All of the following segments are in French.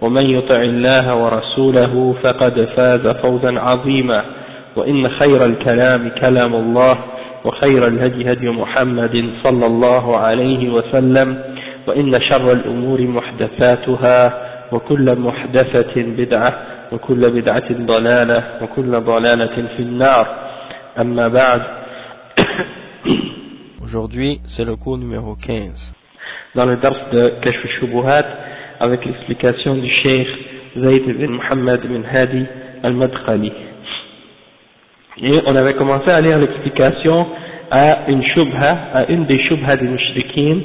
ومن يطع الله ورسوله فقد فاز فوزا عظيما وإن خير الكلام كلام الله وخير الهدي هدي محمد صلى الله عليه وسلم وإن شر الأمور محدثاتها وكل محدثة بدعة وكل بدعة ضلالة وكل ضلالة في النار أما بعد Aujourd'hui, c'est le cours numéro 15. dans le dars de Kashf avec l'explication du Cheikh Zayd bin Muhammad bin Hadi al-Madkhali. Et on avait commencé à lire l'explication à une shubha, à une des shubha des mushrikin,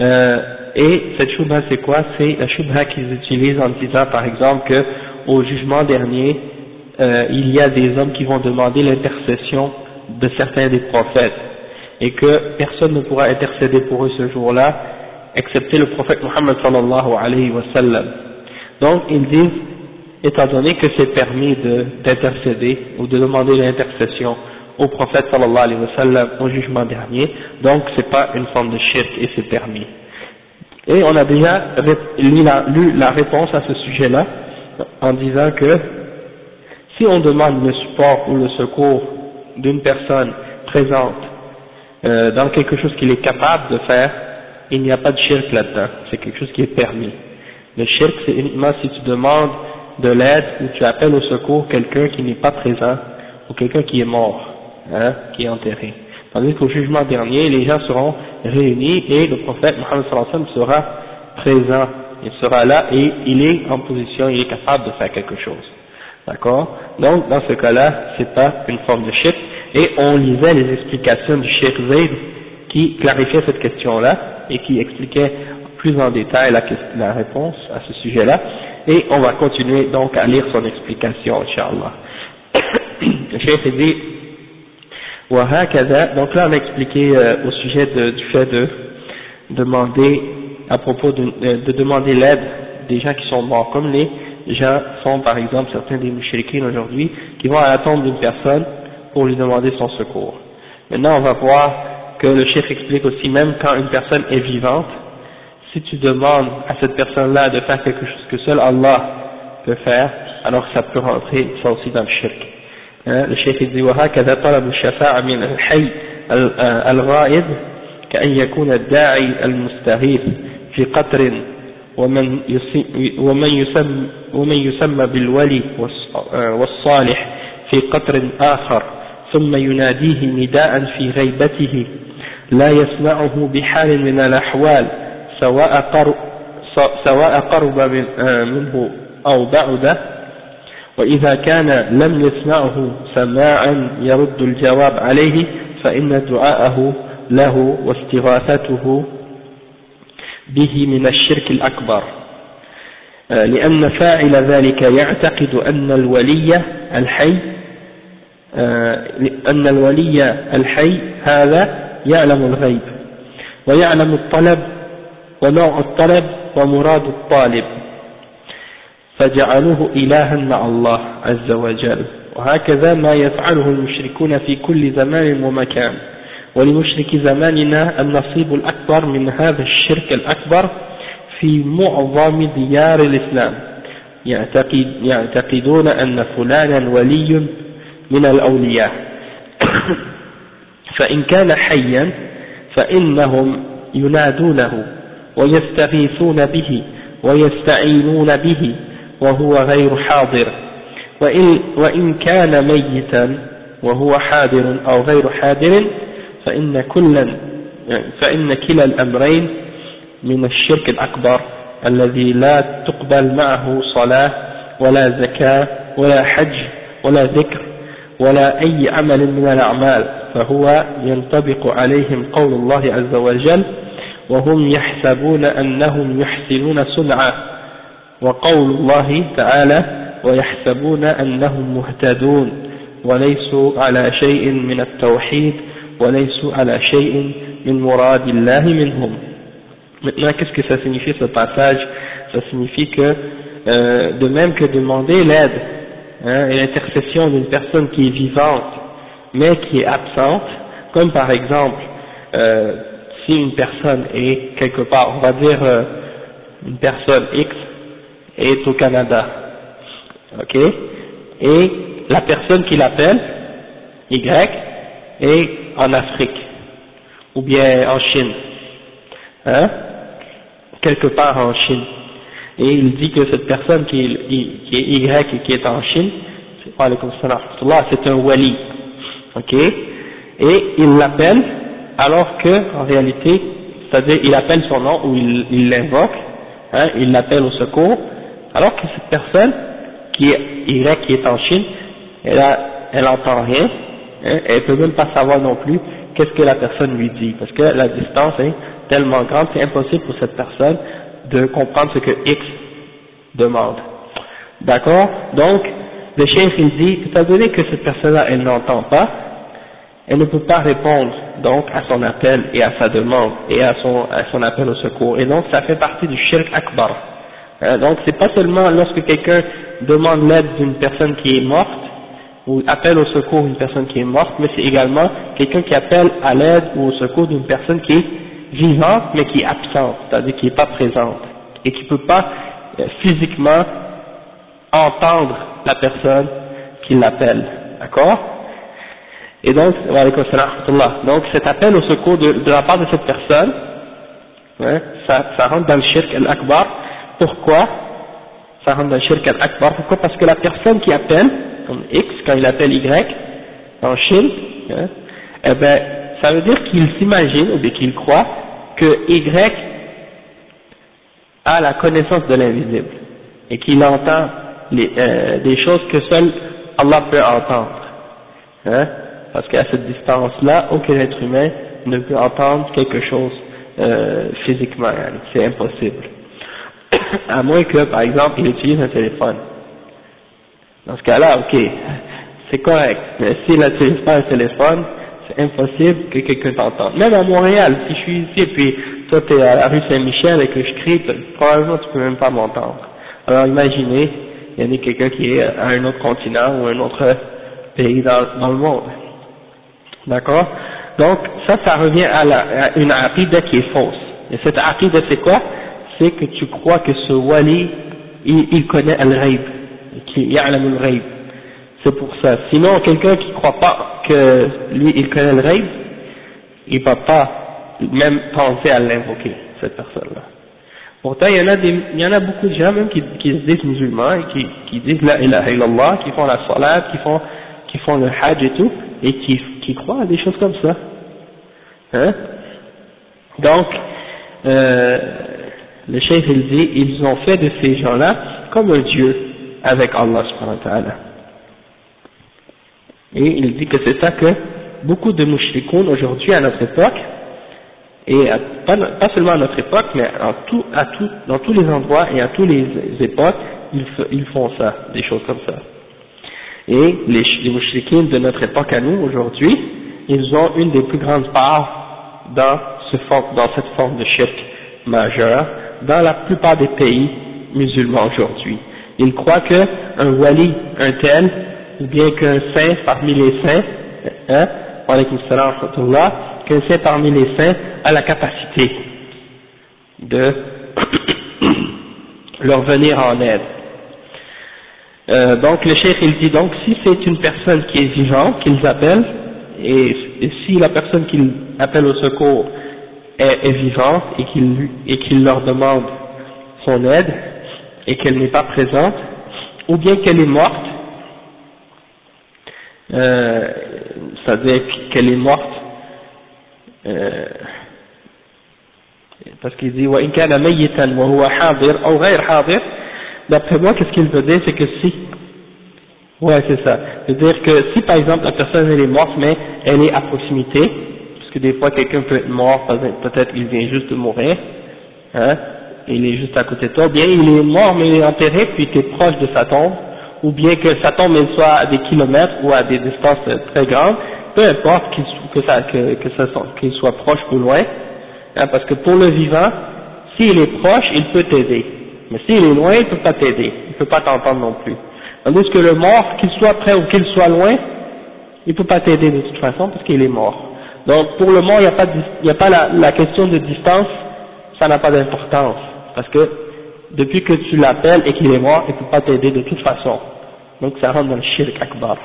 euh, et cette shubha c'est quoi? C'est la shubha qu'ils utilisent en disant par exemple que au jugement dernier, euh, il y a des hommes qui vont demander l'intercession de certains des prophètes, et que personne ne pourra intercéder pour eux ce jour-là, excepté le prophète Muhammad sallallahu alayhi wa. Donc ils disent, étant donné que c'est permis d'intercéder ou de demander l'intercession au prophète sallallahu alayhi wa sallam au jugement dernier, donc c'est pas une forme de shirk et c'est permis. Et on a déjà lu la, lu la réponse à ce sujet-là en disant que si on demande le support ou le secours d'une personne présente euh, dans quelque chose qu'il est capable de faire, il n'y a pas de shirk là-dedans, c'est quelque chose qui est permis. Le shirk, c'est uniquement si tu demandes de l'aide ou tu appelles au secours quelqu'un qui n'est pas présent ou quelqu'un qui est mort, hein, qui est enterré. Tandis qu'au jugement dernier, les gens seront réunis et le prophète Mohammed sera présent, il sera là et il est en position, il est capable de faire quelque chose. D'accord? Donc, dans ce cas-là, c'est pas une forme de shirk et on lisait les explications du Sheikh Zayd qui clarifiait cette question-là et qui expliquait plus en détail la, la réponse à ce sujet-là. Et on va continuer donc à lire son explication, Inch'Allah. Le Cheikh dit, donc là on a expliqué euh, au sujet de, du fait de demander, à propos de, de demander l'aide des gens qui sont morts, comme les gens font par exemple certains des mouchriquins aujourd'hui, qui vont à la tombe d'une personne pour lui demander son secours. Maintenant on va voir que le chef explique aussi, même quand une personne est vivante, si tu demandes à cette personne-là de faire quelque chose que seul Allah peut faire, alors ça peut rentrer ça aussi dans le shirk. Hein, le chef dit وهكذا طلب الشفاعة من الحي الغائب كأن يكون الداعي المستغيث في قطر ومن ومن يسمى ومن يسمى بالولي والصالح في قطر آخر ثم يناديه نداء في غيبته لا يسمعه بحال من الأحوال سواء قرب, سواء قرب منه أو بعد وإذا كان لم يسمعه سماعا يرد الجواب عليه فإن دعاءه له واستغاثته به من الشرك الأكبر. لأن فاعل ذلك يعتقد أن الولي الحي أن الولي الحي هذا يعلم الغيب ويعلم الطلب ونوع الطلب ومراد الطالب. فجعلوه إلها مع الله عز وجل. وهكذا ما يفعله المشركون في كل زمان ومكان. ولمشرك زماننا النصيب الأكبر من هذا الشرك الأكبر في معظم ديار الإسلام. يعتقد يعتقدون أن فلانا ولي من الأولياء. فإن كان حيا فإنهم ينادونه ويستغيثون به ويستعينون به وهو غير حاضر. وإن, وإن كان ميتا وهو حاضر أو غير حاضر فإن كلا فإن كلا الأمرين من الشرك الأكبر الذي لا تقبل معه صلاة ولا زكاة ولا حج ولا ذكر ولا أي عمل من الأعمال. فهو ينطبق عليهم قول الله عز وجل وهم يحسبون أنهم يحسنون صنعا وقول الله تعالى ويحسبون أنهم مهتدون وليسوا على شيء من التوحيد وليسوا على شيء من مراد الله منهم. Maintenant, qu'est-ce que ça signifie ce passage? Ça signifie que, euh, de même que demander l'aide et l'intercession d'une personne qui est vivante, mais qui est absente, comme par exemple, euh, si une personne est quelque part, on va dire euh, une personne X est au Canada, ok, et la personne qui l'appelle, Y, est en Afrique, ou bien en Chine, hein, quelque part en Chine. Et il dit que cette personne qui est, qui est Y et qui est en Chine, c'est un wali, ok, et il l'appelle alors que en réalité, c'est-à-dire il appelle son nom ou il l'invoque, hein, il l'appelle au secours, alors que cette personne qui est Y qui est en Chine, elle a, elle entend rien, hein, elle peut même pas savoir non plus qu'est-ce que la personne lui dit, parce que la distance est tellement grande, c'est impossible pour cette personne de comprendre ce que X demande. D'accord? Donc, le chef il dit, étant donné que cette personne-là, elle n'entend pas, elle ne peut pas répondre donc à son appel et à sa demande et à son, à son appel au secours. Et donc ça fait partie du shirk akbar. Euh, donc c'est pas seulement lorsque quelqu'un demande l'aide d'une personne qui est morte ou appelle au secours d'une personne qui est morte, mais c'est également quelqu'un qui appelle à l'aide ou au secours d'une personne qui est vivante mais qui est absente, c'est-à-dire qui n'est pas présente et qui ne peut pas euh, physiquement entendre la personne qui l'appelle. D'accord? Et donc, donc cet appel au secours de, la part de cette personne, ça, rentre dans le shirk al-akbar. Pourquoi? Ça rentre dans le shirk al-akbar. Pourquoi? Parce que la personne qui appelle, comme X, quand il appelle Y, en Chine, hein, eh ben, ça veut dire qu'il s'imagine, ou bien qu'il croit, que Y a la connaissance de l'invisible, et qu'il entend les, euh, des choses que seul Allah peut entendre. Hein? Parce qu'à cette distance-là, aucun être humain ne peut entendre quelque chose euh, physiquement, c'est impossible. à moins que, par exemple, il utilise un téléphone. Dans ce cas-là, ok, c'est correct. Mais s'il n'utilise pas un téléphone, c'est impossible que quelqu'un t'entende. Même à Montréal, si je suis ici et puis toi tu es à la rue Saint-Michel et que je crie, probablement tu peux même pas m'entendre. Alors imaginez, il y a quelqu'un qui est à un autre continent ou un autre pays dans, le monde. D'accord? Donc ça, ça revient à, une aqida qui est fausse. Et cette aqida c'est quoi? C'est que tu crois que ce wali, il, il connaît al-ghaib, qu'il ya'lam al-ghaib. C'est pour ça. Sinon, quelqu'un qui ne croit pas que lui, il connaît le rêve, il ne va pas même penser à l'invoquer, cette personne-là. Pourtant, il y en a des, il y en a beaucoup de gens même qui, qui se disent musulmans et qui, qui disent la ilaha illallah, qui font la salat, qui font, qui font le hajj et tout, et qui, qui croient à des choses comme ça. Hein? Donc, euh, le chef il dit, ils ont fait de ces gens-là comme un dieu avec Allah subhanahu wa ta'ala. Et il dit que c'est ça que beaucoup de mouchrikoun aujourd'hui à notre époque, et pas, seulement à notre époque, mais en tout, à tout, dans tous les endroits et à toutes les époques, ils, ils font ça, des choses comme ça. Et les, les de notre époque à nous aujourd'hui, ils ont une des plus grandes parts dans, ce, dans cette forme de shirk majeur dans la plupart des pays musulmans aujourd'hui. Ils croient qu'un wali, un tel, ou bien qu'un saint parmi les saints, hein, qu'un saint parmi les saints a la capacité de leur venir en aide. Euh, donc le chef il dit donc si c'est une personne qui est vivante qu'ils appellent et, si la personne qu'ils appellent au secours est, vivante et qu'il et leur demande son aide et qu'elle n'est pas présente ou bien qu'elle est morte euh, c'est-à-dire qu'elle est morte, euh, parce qu'il dit وإن كان ميتا وهو حاضر أو غير حاضر d'après moi qu'est-ce qu'il veut dire c'est que si ouais c'est ça c'est-à-dire que si par exemple la personne elle est morte mais elle est à proximité parce que des fois quelqu'un peut être mort peut-être il vient juste de mourir hein il est juste à côté de toi, ou bien il est mort mais il est enterré puis tu es proche de sa tombe, ou bien que sa tombe soit à des kilomètres ou à des distances très grandes, peu importe qu'il que ça, que, soit proche ou loin, hein, parce que pour le vivant, s'il est proche, il peut t'aider, mais s'il est loin, il ne peut pas t'aider, il ne peut pas t'entendre non plus. Tandis que le mort, qu'il soit près ou qu'il soit loin, il ne peut pas t'aider de toute façon parce qu'il est mort. Donc pour le mort, il n'y a pas, a pas la, la question de distance, ça n'a pas d'importance. Parce que depuis que tu l'appelles et qu'il est mort, il ne peut pas t'aider de toute façon. Donc ça rentre dans le shirk akbar.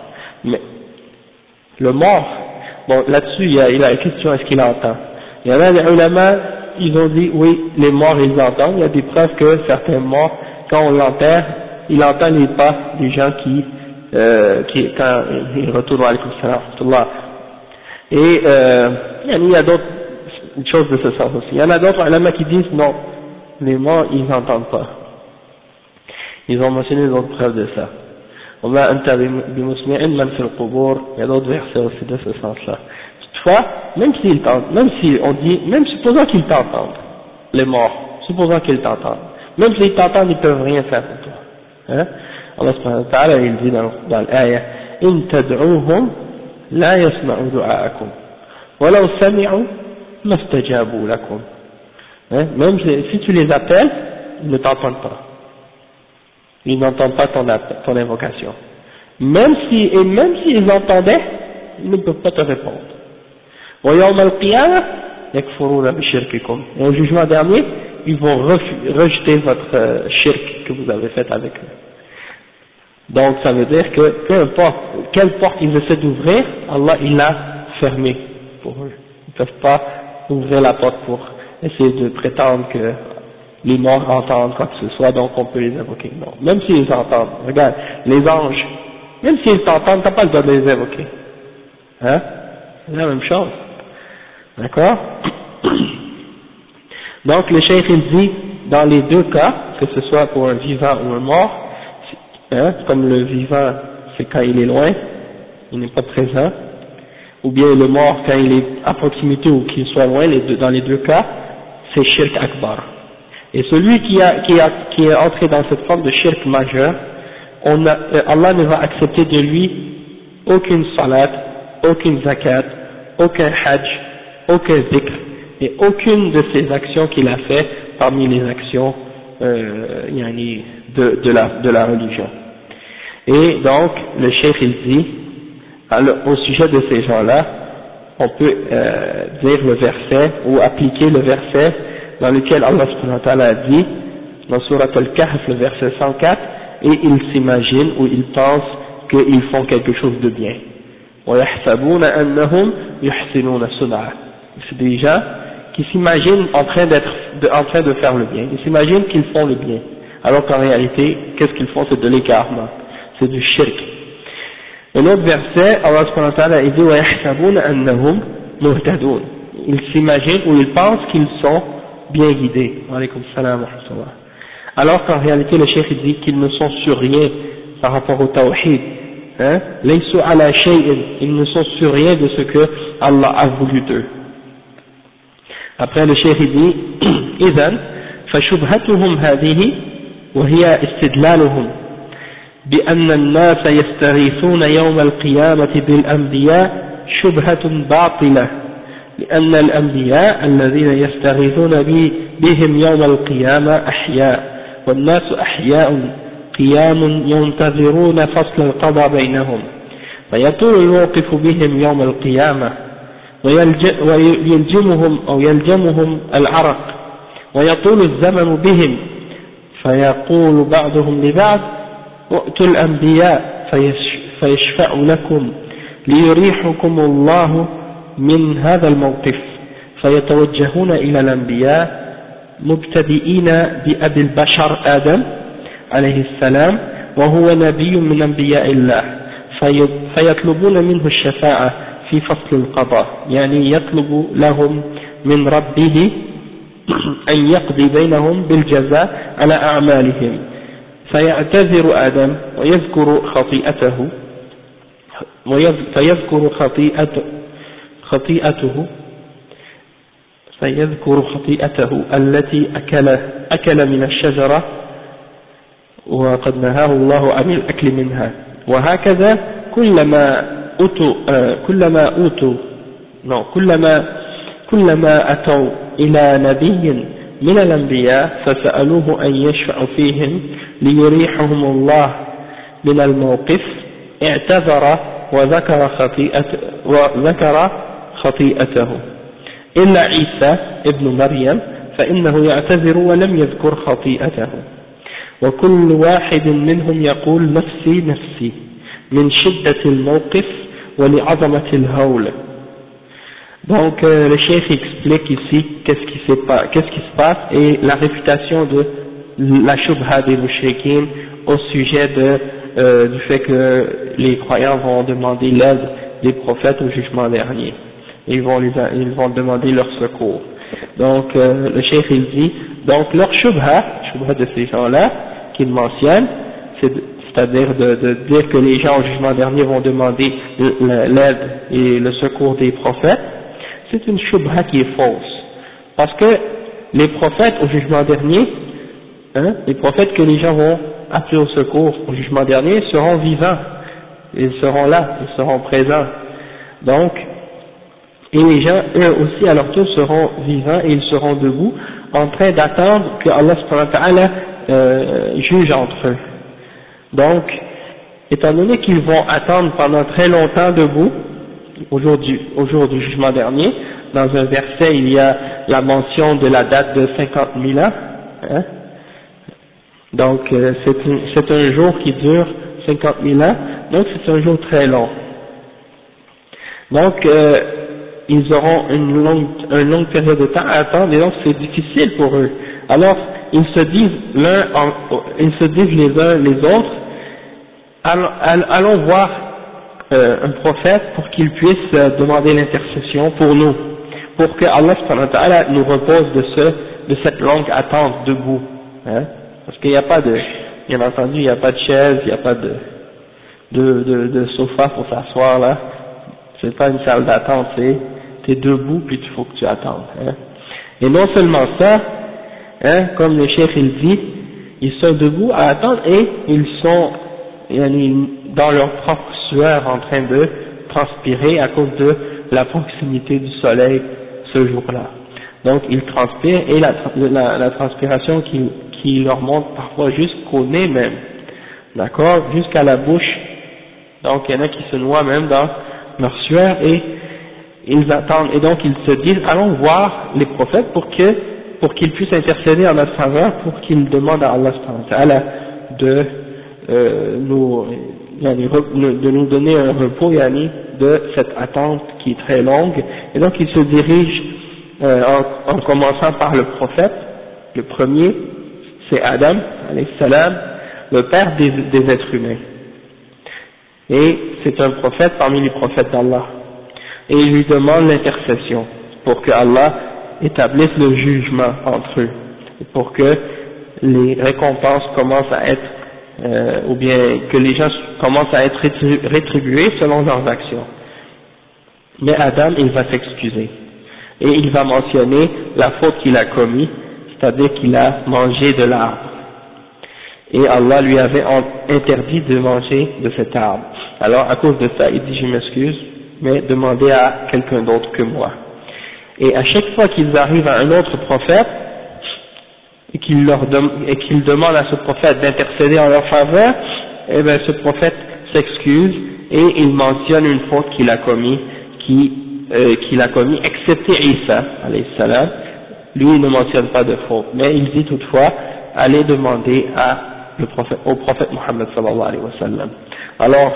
Mais le mort, bon là-dessus il y a, la question est-ce qu'il entend? Il y en a des ulama, ils ont dit oui, les morts ils entendent. Il y a des preuves que certains morts, quand on l'enterre, il entend les pas des gens qui, euh, qui quand ils retournent à salam. Et euh, il y a d'autres choses de ce sens aussi. Il y en a d'autres ulama qui disent non les morts, ils n'entendent pas. Ils ont mentionné d'autres preuves de ça. Allah anta bimusmi'in man fil qubur, il y a d'autres versets aussi de ce sens-là. Toutefois, même s'ils t'entendent, même si on dit, même supposant qu'ils t'entendent, les morts, supposant qu'ils t'entendent, même s'ils t'entendent, ils peuvent rien faire pour toi. Hein? Allah subhanahu wa ta'ala, il dit dans, dans l'ayah, in tad'uhum la yasma'u du'a'akum, walau sami'u mastajabu lakum. Hein? Même si tu les appelles, ils ne t'entendent pas. Ils n'entendent pas ton, ton invocation. Même si, et même s'ils entendaient, ils ne peuvent pas te répondre. Et au jugement dernier, ils vont rejeter votre euh, shirk que vous avez fait avec eux. Donc ça veut dire que peu importe quelle porte ils essaient d'ouvrir, Allah il l'a fermé pour eux. Ils ne peuvent pas ouvrir la porte pour essayer de prétendre que les morts entendent quoi que ce soit, donc on peut les invoquer. Non, même s'ils entendent, regarde, les anges, même s'ils t'entendent, t'as pas le droit de les invoquer. Hein? C'est la même chose. D'accord? Donc le cheikh il dit, dans les deux cas, que ce soit pour un vivant ou un mort, hein, comme le vivant, c'est quand il est loin, il n'est pas présent, ou bien le mort quand il est à proximité ou qu'il soit loin, les deux, dans les deux cas, c'est shirk akbar. Et celui qui, a, qui, a, qui est entré dans cette forme de shirk majeur, on a, euh, Allah ne va accepter de lui aucune salat, aucune zakat, aucun hajj, aucun zikr, et aucune de ces actions qu'il a fait parmi les actions euh, de, de, la, de la religion. Et donc, le cheikh il dit, alors, au sujet de ces gens-là, on peut euh, dire le verset ou appliquer le verset dans lequel Allah subhanahu wa dit dans Surat Al-Kahf le verset 104 et ils s'imaginent ou ils pensent qu'ils font quelque chose de bien c'est des gens qui s'imaginent en train d'être en train de faire le bien. Ils s'imaginent qu'ils font le bien. Alors qu'en réalité qu'est-ce qu'ils font? C'est de l'écartement c'est du shirk. Un autre verset, Allah subhanahu wa ta'ala, il dit. Ils s'imaginent ou ils pensent qu'ils sont bien guidés. salam Alors qu'en réalité, le cheikh dit qu'ils ne sont sur rien par rapport au tawhid. Hein? ala Ils ne sont sur rien de ce que Allah a voulu d'eux. Après le cheikh dit, إذن فشبهتهم هذه وهي استدلالهم بأن الناس يستغيثون يوم القيامة بالأنبياء شبهة باطلة لأن الأنبياء الذين يستغيثون بهم يوم القيامة أحياء والناس أحياء قيام ينتظرون فصل القضاء بينهم فيطول الوقف بهم يوم القيامة ويلجمهم أو يلجمهم العرق ويطول الزمن بهم فيقول بعضهم لبعض وأتوا الأنبياء فيشفع لكم ليريحكم الله من هذا الموقف فيتوجهون إلى الأنبياء مبتدئين بأبي البشر آدم عليه السلام وهو نبي من أنبياء الله في فيطلبون منه الشفاعة في فصل القضاء يعني يطلب لهم من ربه أن يقضي بينهم بالجزاء على أعمالهم. فيعتذر آدم ويذكر خطيئته فيذكر خطيئته خطيئته فيذكر خطيئته التي أكل, أكل من الشجرة وقد نهاه الله عن الأكل منها. وهكذا كلما أوتوا آه، كلما أوتوا كلما كلما أتوا إلى نبي من الأنبياء فسألوه أن يشفع فيهم ليريحهم الله من الموقف اعتذر وذكر خطيئته, وذكر خطيئته إلا عيسى ابن مريم فإنه يعتذر ولم يذكر خطيئته وكل واحد منهم يقول نفسي نفسي من شدة الموقف ولعظمة الهول Donc euh, le chef explique ici qu'est-ce qui, qu'est-ce qui se passe et la réfutation de la shubha des mouchriquins au sujet de, euh, du fait que les croyants vont demander l'aide des prophètes au jugement dernier. Ils vont, les, ils vont demander leur secours. Donc euh, le chef il dit, donc leur shubha, shubha de ces gens-là, qu'il mentionne, c'est-à-dire de, de, dire que les gens au jugement dernier vont demander l'aide et le secours des prophètes, c'est une shubha qui est fausse. Parce que les prophètes au jugement dernier, hein, les prophètes que les gens vont appeler au secours au jugement dernier seront vivants, ils seront là, ils seront présents. Donc, et les gens, eux aussi à leur tour seront vivants et ils seront debout en train d'attendre que Allah euh, juge entre eux. Donc, étant donné qu'ils vont attendre pendant très longtemps debout, au jour du, au jour du jugement dernier, dans un verset il y a la mention de la date de 50 000 ans, hein. donc euh, c'est un jour qui dure 50 000 ans, donc c'est un jour très long. Donc euh, ils auront une longue, une longue période de temps à attendre et donc c'est difficile pour eux. Alors ils se disent l'un, ils se disent les uns les autres, allons, voir euh, un prophète pour qu'il puisse euh, demander l'intercession pour nous, pour que Allah nous repose de, ce, de cette longue attente debout. Hein, parce qu'il n'y a pas de, bien entendu, il n'y a pas de chaise, il n'y a pas de, de, de, de sofa pour s'asseoir là. C'est pas une salle d'attente, c'est es debout puis il faut que tu attendes. Hein. Et non seulement ça, hein, comme le chef il dit, ils sont debout à attendre et ils sont dans leur propre sueur en train de transpirer à cause de la proximité du soleil ce jour-là. Donc ils transpirent et la, la, transpiration qui, qui, leur monte parfois jusqu'au nez même, d'accord, jusqu'à la bouche. Donc il y en a qui se noient même dans leur sueur et ils attendent. Et donc ils se disent allons voir les prophètes pour que pour qu'ils puissent intercéder en notre faveur, pour qu'ils demandent à Allah de euh, nous de nous donner un repos yani, de cette attente qui est très longue. Et donc il se dirige euh, en, en, commençant par le prophète. Le premier c'est Adam salam le père des, des êtres humains. Et c'est un prophète parmi les prophètes d'Allah et il lui demande l'intercession pour que Allah établisse le jugement entre eux pour que les récompenses commencent à être euh, ou bien que les gens commencent à être rétribués selon leurs actions. Mais Adam, il va s'excuser. Et il va mentionner la faute qu'il a commise, c'est-à-dire qu'il a mangé de l'arbre. Et Allah lui avait interdit de manger de cet arbre. Alors, à cause de ça, il dit, je m'excuse, mais demandez à quelqu'un d'autre que moi. Et à chaque fois qu'ils arrivent à un autre prophète, et qu'il leur et qu'il demande à ce prophète d'intercéder en leur faveur, eh bien ce prophète s'excuse et il mentionne une faute qu'il a commis, qui, euh, qu'il a commis, excepté Isa, salam. Lui, il ne mentionne pas de faute, mais il dit toutefois, allez demander à prophète, au prophète Mohammed sallallahu alayhi wa sallam. Alors,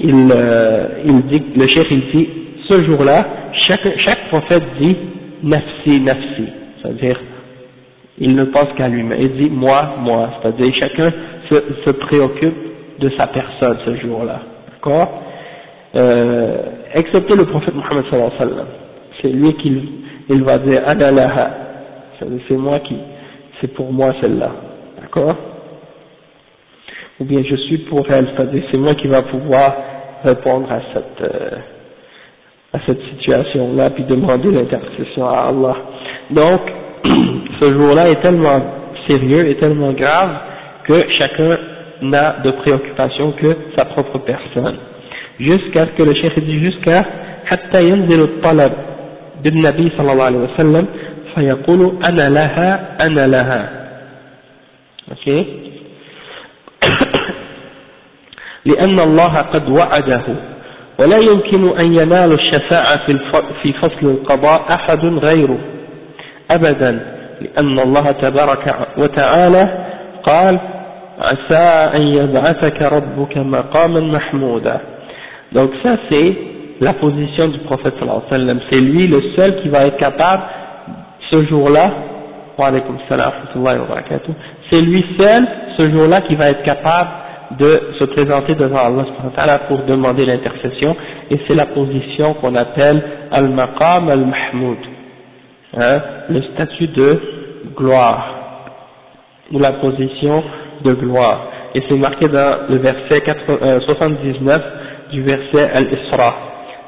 il, euh, il dit, le chef il dit, ce jour-là, chaque, chaque prophète dit nafsi, nafsi, c'est-à-dire il ne pense qu'à lui-même, il dit moi, moi, c'est-à-dire chacun se, se, préoccupe de sa personne ce jour-là, d'accord? Euh, excepté le prophète Mohammed sallallahu alayhi wa sallam. C'est lui qui il va dire ana c'est moi qui c'est pour moi celle-là. D'accord? ou bien je suis pour elle c'est-à-dire c'est moi qui va pouvoir répondre à cette euh, à cette situation-là puis demander l'intercession à Allah donc ce jour-là est tellement sérieux et tellement grave que chacun n'a de préoccupation que sa propre personne. Jusqu'à ce que le cheikh dit jusqu'à حتى ينزل الطلب بالنبي صلى الله عليه وسلم فيقول أنا لها أنا لها okay. لأن الله قد وعده ولا يمكن أن ينال الشفاعة في فصل القضاء أحد غيره أبدا لأن الله تبارك وتعالى قال عسى أن يبعثك ربك مقاما محمودا donc ça c'est la position du prophète sallallahu alayhi wa sallam c'est lui le seul qui va être capable ce jour-là wa alaykum salam wa barakatuh c'est lui seul ce jour-là qui va être capable de se présenter devant Allah pour demander l'intercession et c'est la position qu'on appelle al-maqam al-mahmoud hein, le statut de gloire ou la position de gloire. Et c'est marqué dans le verset 79 euh, du verset Al-Isra.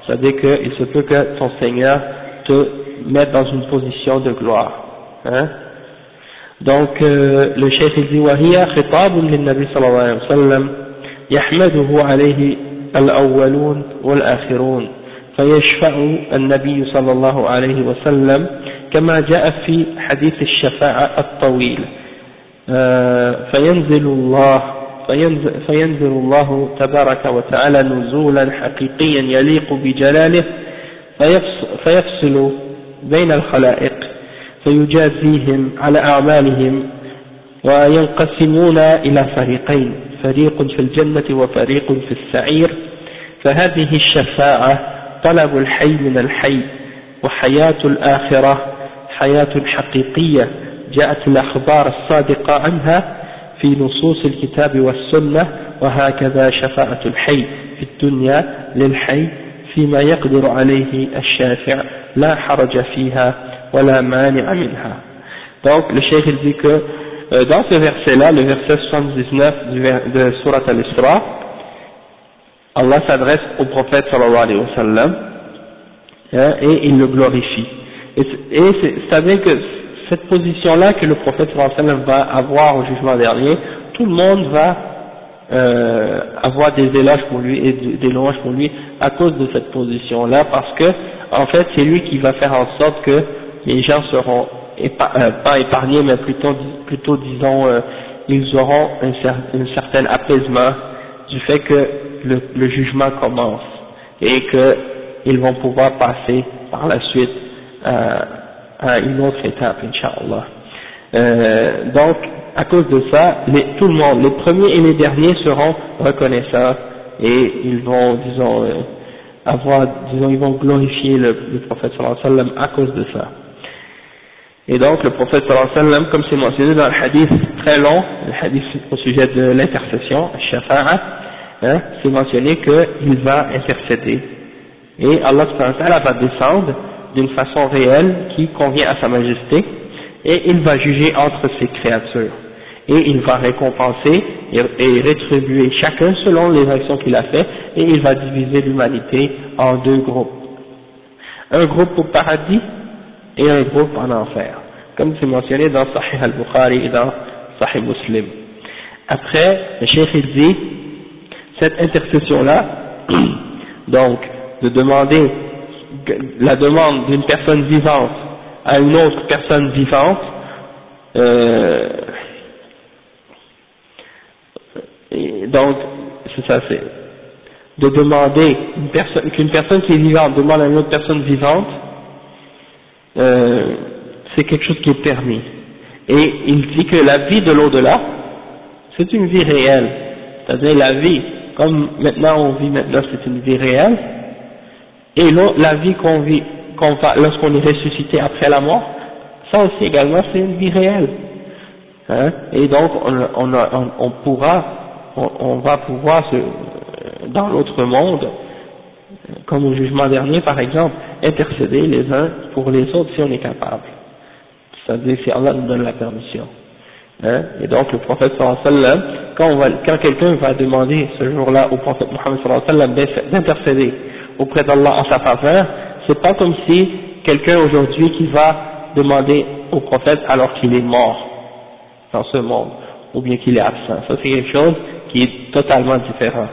C'est-à-dire qu'il se peut que ton Seigneur te mette dans une position de gloire. Hein? Donc euh, le chef il dit وهي خطاب للنبي صلى الله عليه وسلم يحمده عليه الأولون والآخرون فيشفع النبي صلى الله عليه وسلم كما جاء في حديث الشفاعة الطويل فينزل الله فينزل, فينزل الله تبارك وتعالى نزولا حقيقيا يليق بجلاله فيفصل بين الخلائق فيجازيهم على أعمالهم وينقسمون إلى فريقين فريق في الجنة وفريق في السعير. فهذه الشفاعة طلب الحي من الحي وحياة الآخرة حياة حقيقية. جاءت الأخبار الصادقة عنها في نصوص الكتاب والسنة وهكذا شفاعة الحي في الدنيا للحي فيما يقدر عليه الشافع. لا حرج فيها. ولا مانع منها donc le cheikh dit que euh, dans ce verset là le verset 79 du, de Surat al-Isra Allah s'adresse au prophète sallallahu alayhi wa sallam hein, et il le glorifie et, et c'est-à-dire que cette position-là que le prophète sallam va avoir au jugement dernier, tout le monde va euh, avoir des éloges pour lui et des louanges pour lui à cause de cette position-là, parce que en fait c'est lui qui va faire en sorte que les gens seront euh, pas épargnés, mais plutôt, plutôt disons, euh, ils auront un, certain apaisement du fait que le, jugement commence et qu'ils vont pouvoir passer par la suite euh, à une autre étape, Inch'Allah. Donc, à cause de ça, les, tout le monde, les premiers et les derniers seront reconnaissants et ils vont, disons, avoir, disons, ils vont glorifier le, le prophète sallallahu alayhi wa sallam à cause de ça. Et donc, le prophète sallallahu alayhi wa sallam, comme c'est mentionné dans le hadith très long, le hadith au sujet de l'intercession, shafa'a, hein, c'est mentionné qu'il va intercéder. Et Allah alayhi wa sallam va descendre d'une façon réelle qui convient à sa majesté et il va juger entre ses créatures et il va récompenser et, rétribuer chacun selon les actions qu'il a fait et il va diviser l'humanité en deux groupes un groupe au paradis et un groupe en enfer. Comme c'est mentionné dans Sahih al-Bukhari et dans Sahih Muslim. Après le cheikh il dit cette intercession là donc de demander la demande d'une personne vivante à une autre personne vivante, euh, donc c'est ça, c'est de demander une personne qu'une personne qui est vivante demande à une autre personne vivante, euh, c'est quelque chose qui est permis. Et il dit que la vie de l'au-delà, c'est une vie réelle, c'est-à-dire la vie, comme maintenant on vit maintenant, c'est une vie réelle, et la vie qu'on vit lorsqu'on est ressuscité après la mort, ça aussi également c'est une vie réelle. Hein? Et donc on, on, on, pourra, on, va pouvoir se, dans l'autre monde, comme au jugement dernier par exemple, intercéder les uns pour les autres si on est capable. C'est-à-dire si Allah nous donne la permission. Hein? Et donc le prophète sallallahu quand, on va, quand quelqu'un va demander ce jour-là au prophète Mohammed sallallahu d'intercéder auprès d'Allah en sa faveur, c'est pas comme si quelqu'un aujourd'hui qui va demander au prophète alors qu'il est mort dans ce monde, ou bien qu'il est absent. Ça c'est quelque chose qui est totalement différent.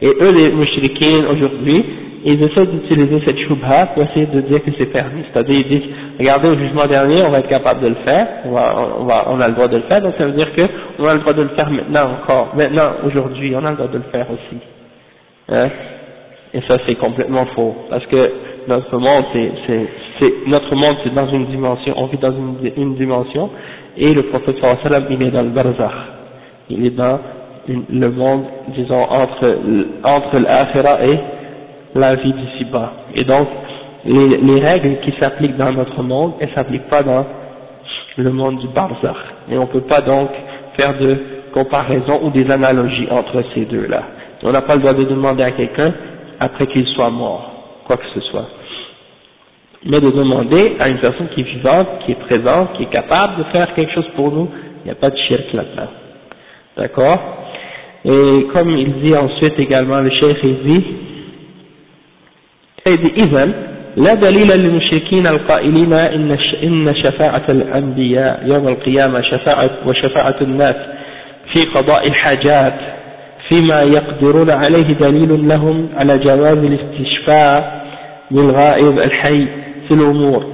Et eux, les mushrikines aujourd'hui, ils essaient d'utiliser cette shubha pour essayer de dire que c'est permis. C'est-à-dire, ils disent, regardez, au jugement dernier, on va être capable de le faire, on, va, on, va, on a le droit de le faire, donc ça veut dire qu'on a le droit de le faire maintenant encore, maintenant, aujourd'hui, on a le droit de le faire aussi. Hein? Et ça, c'est complètement faux, parce que notre monde, c'est, notre monde, c'est dans une dimension, on vit dans une, une dimension, et le prophète sallam, il est dans le barzakh, il est dans le monde, disons, entre, entre l'akhira et la vie d'ici-bas. Et donc, les, les règles qui s'appliquent dans notre monde, elles ne s'appliquent pas dans le monde du barzakh. Et on ne peut pas donc faire de comparaison ou des analogies entre ces deux-là. On n'a pas le droit de demander à quelqu'un après qu'il soit mort, quoi que ce soit. Mais de demander à une personne qui est vivante, qui est présente, qui est capable de faire quelque chose pour nous, il n'y a pas de shirk là-dedans. D'accord? Et comme il dit ensuite également, le cheikh il إذن لا دليل للمشركين القائلين إن إن شفاعة الأنبياء يوم القيامة شفاعة وشفاعة الناس في قضاء الحاجات فيما يقدرون عليه دليل لهم على جواز الاستشفاء بالغائب الحي في الأمور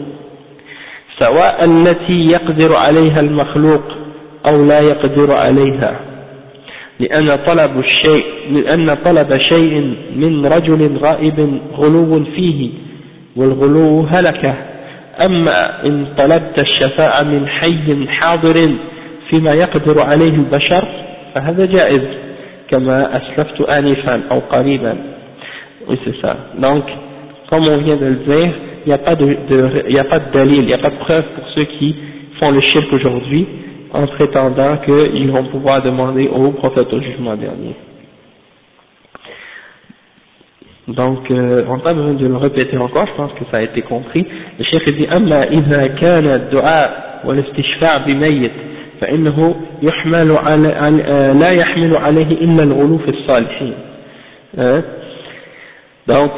سواء التي يقدر عليها المخلوق أو لا يقدر عليها. لأن طلب الشيء لأن طلب شيء من رجل غائب غلو فيه والغلو هلكة. أما إن طلبت الشفاعة من حي حاضر فيما يقدر عليه البشر فهذا جائز كما أسلفت آنفا أو قريبا. Oui c'est ça. Donc comme on vient de le dire il n'y a pas de, il a pas de dalil il n'y a pas de preuve pour ceux qui font le shirk aujourd'hui. en prétendant qu'ils vont pouvoir demander au prophète au jugement dernier. Donc, euh, on n'a pas besoin de le répéter encore, je pense que ça a été compris. Le chef dit أما إذا كان الدعاء والاستشفاع بميت فإنه يحمل على لا يحمل عليه إلا الغلو في الصالحين. Hein? Donc,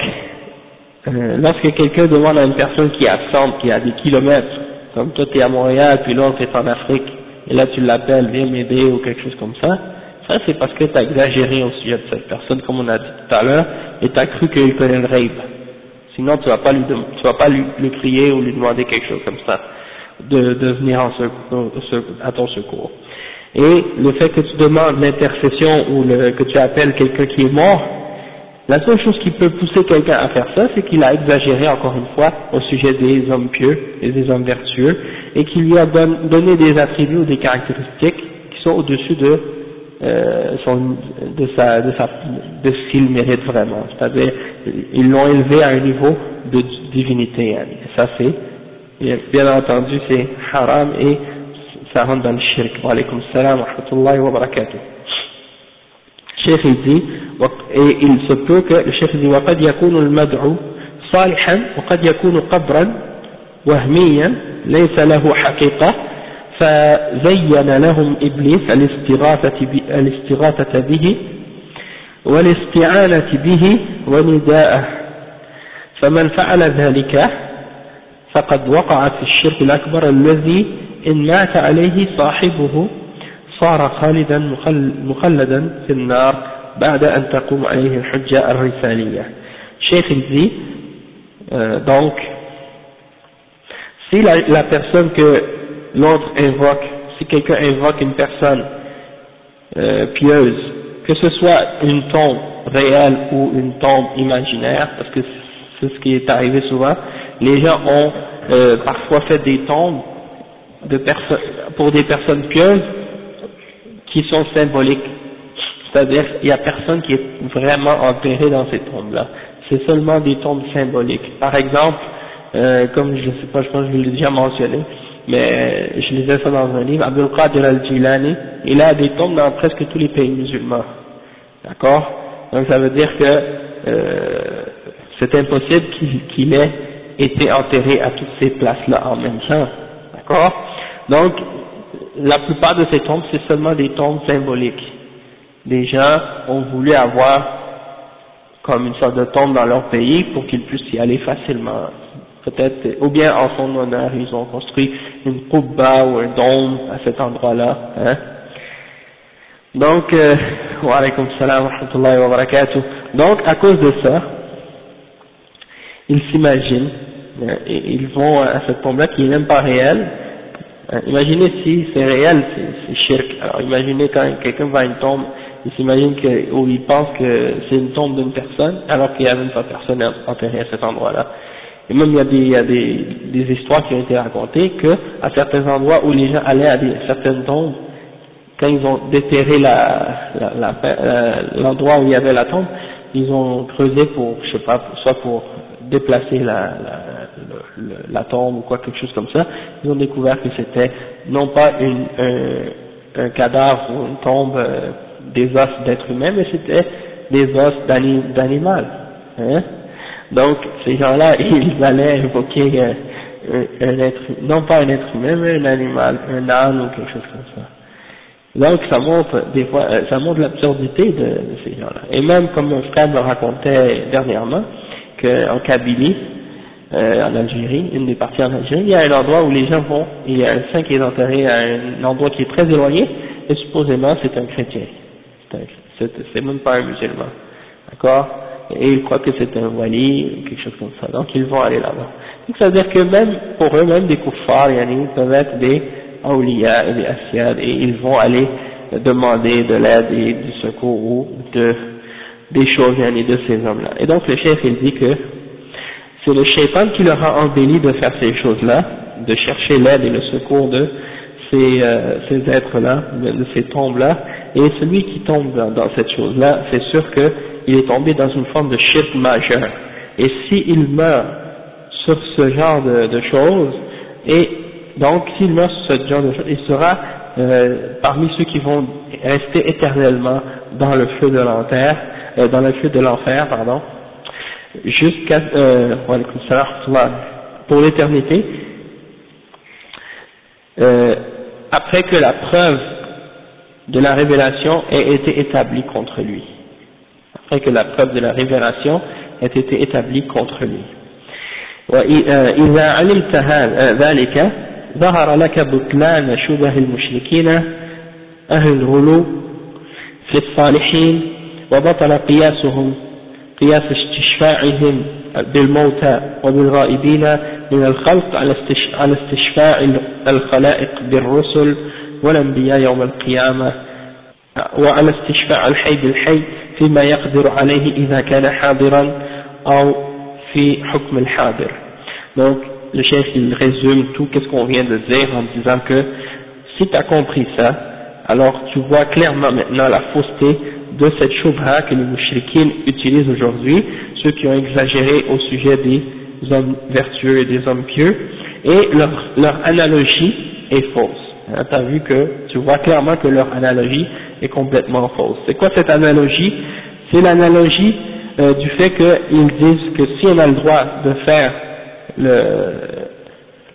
euh, lorsque quelqu'un demande à une personne qui est absente, qui est à des kilomètres, comme toi tu es à Montréal, puis l'autre est en Afrique, et là tu l'appelles, viens m'aider ou quelque chose comme ça, ça c'est parce que tu as exagéré au sujet de cette personne, comme on a dit tout à l'heure, et tu as cru qu'il connaît le raid. Sinon tu vas pas lui, tu vas pas lui, lui, crier ou lui demander quelque chose comme ça, de, de venir en secours, à ton secours. Et le fait que tu demandes l'intercession ou le, que tu appelles quelqu'un qui est mort, la seule chose qui peut pousser quelqu'un à faire ça, c'est qu'il a exagéré encore une fois au sujet des hommes pieux et des hommes vertueux, et qu'il lui a donné des attributs ou des caractéristiques qui sont au-dessus de, euh, son, de, sa, de, sa, de ce qu'il mérite vraiment. C'est-à-dire, ils l'ont élevé à un niveau de divinité. Et ça c'est, bien entendu, c'est haram et ça rentre dans le shirk. Wa alaykum salam wa rahmatullahi wa barakatuh. الشيخ يدي et il se peut que le chef dit وقد يكون المدعو صالحا وقد يكون قبرا وهميا ليس له حقيقة. فزين لهم إبليس الاستغاثة, به والاستعانة به ونداءه. فمن فعل ذلك فقد وقع في الشرك الأكبر الذي إن مات عليه صاحبه صار خالدا مخلدا في النار بعد أن تقوم عليه الحجة الرسالية. il dit euh, donc si la, personne que l'autre invoque si quelqu'un invoque une personne euh, pieuse que ce soit une tombe réelle ou une tombe imaginaire parce que c'est ce qui est arrivé souvent les gens ont euh, parfois fait des tombes de pour des personnes pieuses qui sont symboliques. C'est-à-dire, il n'y a personne qui est vraiment enterré dans ces tombes-là. C'est seulement des tombes symboliques. Par exemple, euh, comme je ne sais pas, je pense que je l'ai déjà mentionné, mais je lisais ça dans un livre, Abdul Qadir al-Jilani, il a des tombes dans presque tous les pays musulmans. D'accord? Donc ça veut dire que euh, c'est impossible qu'il ait été enterré à toutes ces places-là en même temps. D'accord? Donc, la plupart de ces tombes, c'est seulement des tombes symboliques. Les gens ont voulu avoir comme une sorte de tombe dans leur pays pour qu'ils puissent y aller facilement. Peut-être, ou bien en son honneur, ils ont construit une bas ou un dôme à cet endroit-là. Hein. Donc, euh, wa alaykum salam wa rahmatullahi wa barakatuh. Donc, à cause de ça, ils s'imaginent, euh, ils vont à cette tombe-là qui n'est même pas réelle. Euh, imaginez si c'est réel, c'est shirk. Alors imaginez quand quelqu'un va à une tombe, il s'imagine que, ou il pense que c'est une tombe d'une personne, alors qu'il n'y a même pas personne enterré à cet endroit-là. Et même il y a des, il y a des, des histoires qui ont été racontées que à certains endroits où les gens allaient à des, certaines tombes, quand ils ont déterré l'endroit la, la, la, où il y avait la tombe, ils ont creusé pour, je sais pas, soit pour déplacer la, la, tombe ou quoi, quelque chose comme ça, ils ont découvert que c'était non pas une, un, un, cadavre ou une tombe euh, des os d'êtres humains, mais c'était des os d'animal. Hein Donc ces gens-là, ils allaient évoquer un, un, être, non pas un être humain, mais un animal, un âne ou quelque chose comme ça. Donc ça montre des fois, euh, ça montre l'absurdité de, de, ces gens-là. Et même comme mon frère me racontait dernièrement, qu'en Kabylie, euh, en Algérie, une des parties en Algérie, il y a un endroit où les gens vont, il y a un saint qui est enterré à un endroit qui est très éloigné, et supposément c'est un chrétien. C'est même pas un musulman. D'accord? Et ils croient que c'est un wali, quelque chose comme ça. Donc ils vont aller là-bas. Donc ça veut dire que même pour eux, même des kuffars, ils peuvent être des awliya et des asiad, et ils vont aller demander de l'aide et du secours ou de, des choses de ces hommes-là. Et donc le chef il dit que c'est le shaitan qui leur a embelli de faire ces choses-là, de chercher l'aide et le secours de ces, euh, ces êtres-là, de, ces tombes-là, et celui qui tombe dans, cette chose-là, c'est sûr qu'il est tombé dans une forme de shirk majeur. Et s'il meurt sur ce genre de, choses, et donc s'il meurt sur ce genre de choses, il sera euh, parmi ceux qui vont rester éternellement dans le feu de l'enfer, euh, dans le feu de l'enfer, pardon, jusqu'à euh, pour l'éternité, après que la preuve de la révélation ait été établie contre lui. Après que la preuve de la révélation ait été établie contre lui. وإذا علمت ذلك ظهر لك بطلان شبه المشركين أهل الغلو في الصالحين وبطل قياسهم قياس استشفاعهم بالموتى وبالغائبين من الخلق على استشفاع الخلائق بالرسل والأنبياء يوم القيامة وعلى استشفاع الحي بالحي فيما يقدر عليه إذا كان حاضرا أو في حكم الحاضر donc le chef il résume tout ce qu'on vient de dire en disant que si tu as compris ça alors tu vois clairement maintenant la fausseté de cette shubha que les mouchriquines utilisent aujourd'hui, ceux qui ont exagéré au sujet des hommes vertueux et des hommes pieux, et leur, leur analogie est fausse. Hein, tu vu que, tu vois clairement que leur analogie est complètement fausse. C'est quoi cette analogie? C'est l'analogie euh, du fait qu'ils disent que si on a le droit de faire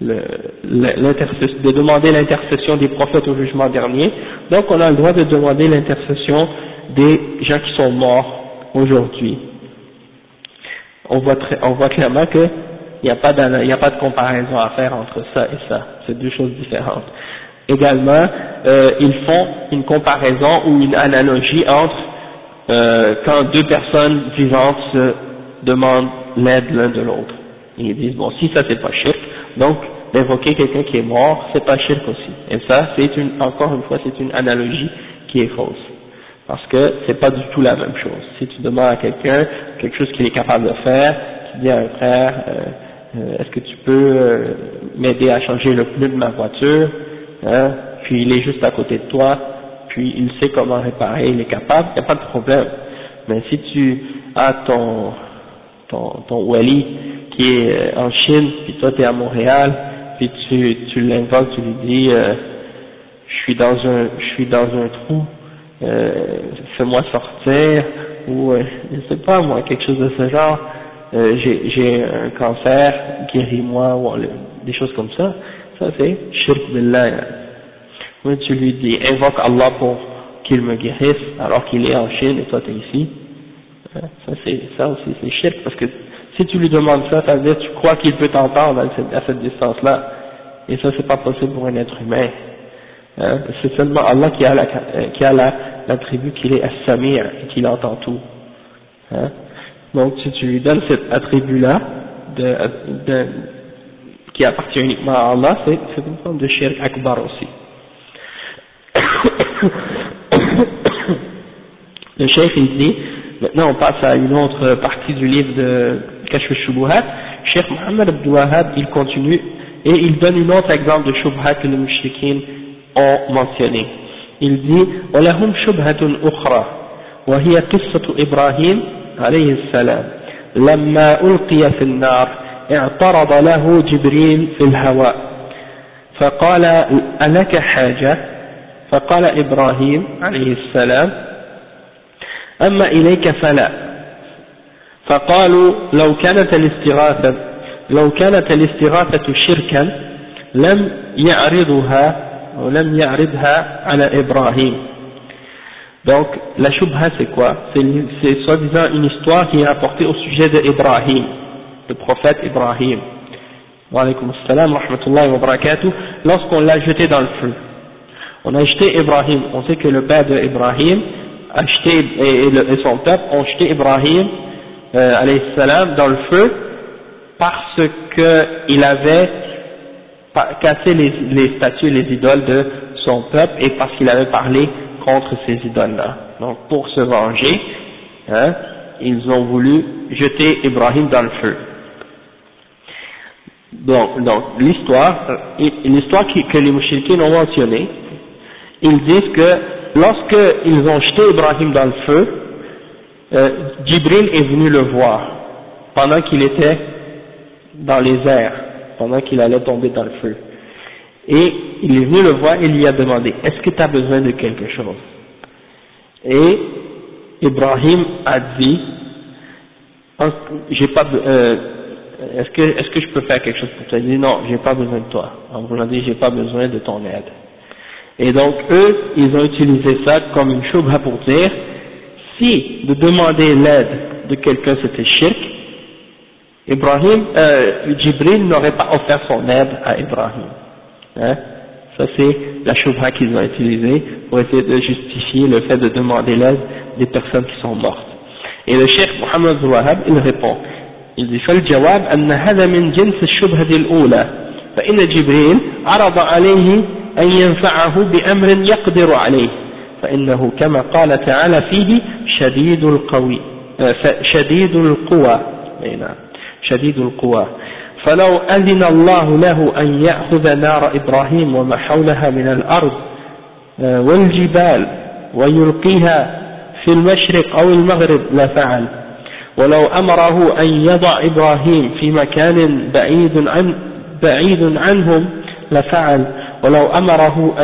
de demander l'intercession des prophètes au jugement dernier, donc on a le droit de demander l'intercession des gens qui sont morts aujourd'hui. On voit, très, on voit clairement qu'il n'y a, a pas de comparaison à faire entre ça et ça, c'est deux choses différentes. Également, euh, ils font une comparaison ou une analogie entre euh, quand deux personnes vivantes se demandent l'aide l'un de l'autre. Ils disent, bon, si ça c'est pas shirk, donc d'évoquer quelqu'un qui est mort, c'est pas shirk aussi. Et ça, c'est une, encore une fois, c'est une analogie qui est fausse. Parce que c'est pas du tout la même chose. Si tu demandes à quelqu'un quelque chose qu'il est capable de faire, tu dis à un frère, euh, euh, est-ce que tu peux euh, m'aider à changer le pneu de ma voiture, hein, puis il est juste à côté de toi, puis il sait comment réparer, il est capable, il n'y a pas de problème. Mais si tu as ton, ton, ton wali qui est en Chine, puis toi tu es à Montréal, puis tu, tu l'invoques, tu lui dis, je suis dans un, je suis dans un trou, euh, fais-moi sortir, ou euh, je sais pas moi, quelque chose de ce genre, euh, j'ai un cancer, guéris-moi, ou des choses comme ça, ça c'est shirk billah. Quand tu lui dis, invoque Allah pour qu'il me guérisse, alors qu'il est en Chine et toi tu es ici, hein, ça c'est ça aussi c'est shirk, parce que si tu lui demandes ça, ça veut dire tu crois qu'il peut t'entendre à cette, distance-là, et ça c'est pas possible pour un être humain. Hein, c'est seulement Allah qui a la, qui a l'attribut qu'il est as-samir et qu'il entend tout. Hein. Donc si tu lui donnes cet attribut-là, de, de, qui appartient uniquement à Allah, c'est une forme de shirk akbar aussi. Le chef il dit, maintenant on passe à une autre partie du livre de Kashf al-Shubuhat, Cheikh Mohammed Abdul Wahab, il continue et il donne un autre exemple de Shubhat que les mushrikin ont mentionné. Il dit ولهم شبهة أخرى وهي قصة إبراهيم عليه السلام لما ألقي في النار اعترض له جبريل في الهواء. فقال ألك حاجة؟ فقال إبراهيم عليه السلام أما إليك فلا. فقالوا لو كانت الاستغاثة لو كانت الاستغاثة شركا لم يعرضها ولم يعرضها على إبراهيم. Donc, la shubha, c'est quoi C'est soi-disant une histoire qui est apportée au sujet d'Ibrahim, le prophète Ibrahim. Lorsqu'on l'a jeté dans le feu, on a jeté Ibrahim. On sait que le père d'Ibrahim a jeté, et, son peuple ont jeté Ibrahim, euh, dans le feu parce qu'il avait cassé les, les statues, les idoles de son peuple et parce qu'il avait parlé contre ces idoles-là. Donc pour se venger, hein, ils ont voulu jeter Ibrahim dans le feu. Donc, donc l'histoire, euh, l'histoire que les mouchriquins ont mentionnée, ils disent que lorsqu'ils ont jeté Ibrahim dans le feu, euh, Jibril est venu le voir pendant qu'il était dans les airs pendant qu'il allait tomber dans le feu. Et il est venu le voir et lui a demandé, est-ce que tu as besoin de quelque chose? Et Ibrahim a dit, j'ai pas, euh, est-ce que, est-ce que je peux faire quelque chose pour toi? Il dit non, j'ai pas besoin de toi. En a dit, j'ai pas besoin de ton aide. Et donc eux, ils ont utilisé ça comme une choubha pour dire, si de demander l'aide de quelqu'un c'était shirk, Ibrahim, euh, Jibril n'aurait pas offert son aide à Ibrahim. Hein? Ça c'est la choubha qu'ils ont utilisée pour essayer de justifier le fait de demander l'aide des personnes qui sont mortes. Et le cheikh Mohammed Wahab, il répond, il فالجواب أن هذا من جنس الشبهة الأولى فإن جبريل عرض عليه أن ينفعه بأمر يقدر عليه فإنه كما قال تعالى فيه شديد القوي شديد القوى نعم شديد القوى. فلو أذن الله له أن يأخذ نار إبراهيم وما حولها من الأرض آه، والجبال ويلقيها في المشرق أو المغرب لفعل ولو أمره أن يضع إبراهيم في مكان بعيد, عن بعيد عنهم لفعل. ولو أمره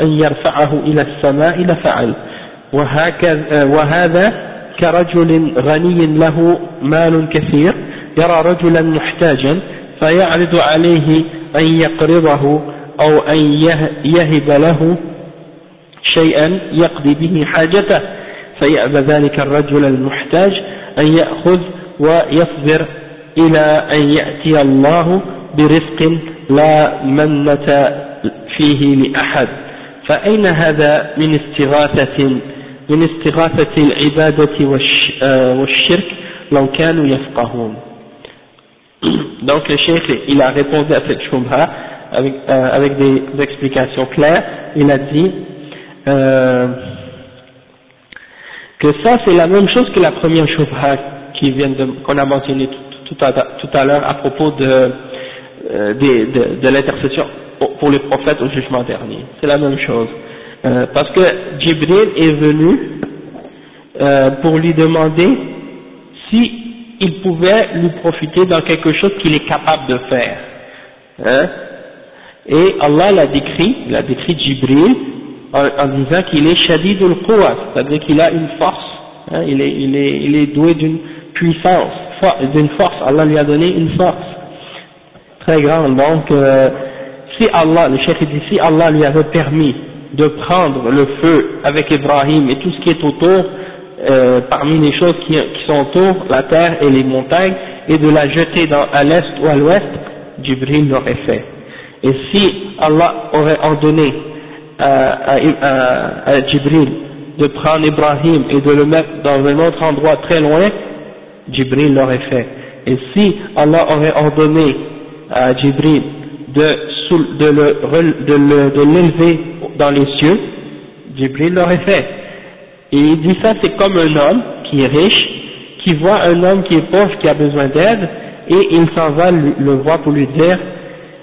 أن يرفعه إلى السماء لفعل. وهكذا وهذا كرجل غني له مال كثير يرى رجلا محتاجا فيعرض عليه أن يقرضه أو أن يهب له شيئا يقضي به حاجته. فيأبى ذلك الرجل المحتاج أن يأخذ ويصبر إلى أن يأتي الله برزق لا منة فيه لأحد. فأين هذا من استغاثة؟ من استغاثة العبادة والشرك لو كانوا يفقهون. Donc le cheikh, il a répondu à cette shubha avec, euh, avec des, explications claires. Il a dit euh, que ça c'est la même chose que la première shubha qui vient qu'on a mentionné tout, à, l'heure à propos de, euh, l'intercession pour, les prophètes au jugement dernier. C'est la même chose. Euh, parce que Jibril est venu euh, pour lui demander si il pouvait lui profiter dans quelque chose qu'il est capable de faire. Hein? Et Allah l'a décrit, il a décrit Jibril en, disant qu'il est shadidul quwa, c'est-à-dire qu'il a une force hein, il, est, il, est, il est doué d'une puissance, d'une force, Allah lui a donné une force très grande, donc euh, si Allah, le cheikh dit, si Allah lui avait permis de prendre le feu avec Ibrahim et tout ce qui est autour, euh, parmi les choses qui, qui, sont autour, la terre et les montagnes, et de la jeter dans, à l'est ou à l'ouest, Jibril l'aurait fait. Et si Allah aurait ordonné à, à, Jibril de prendre Ibrahim et de le mettre dans un autre endroit très loin, Jibril l'aurait fait. Et si Allah aurait ordonné à Jibril de, l'élever dans les cieux, Jibril l'aurait fait. Et il dit ça, c'est comme un homme qui est riche, qui voit un homme qui est pauvre, qui a besoin d'aide, et il s'en va le voir pour lui dire,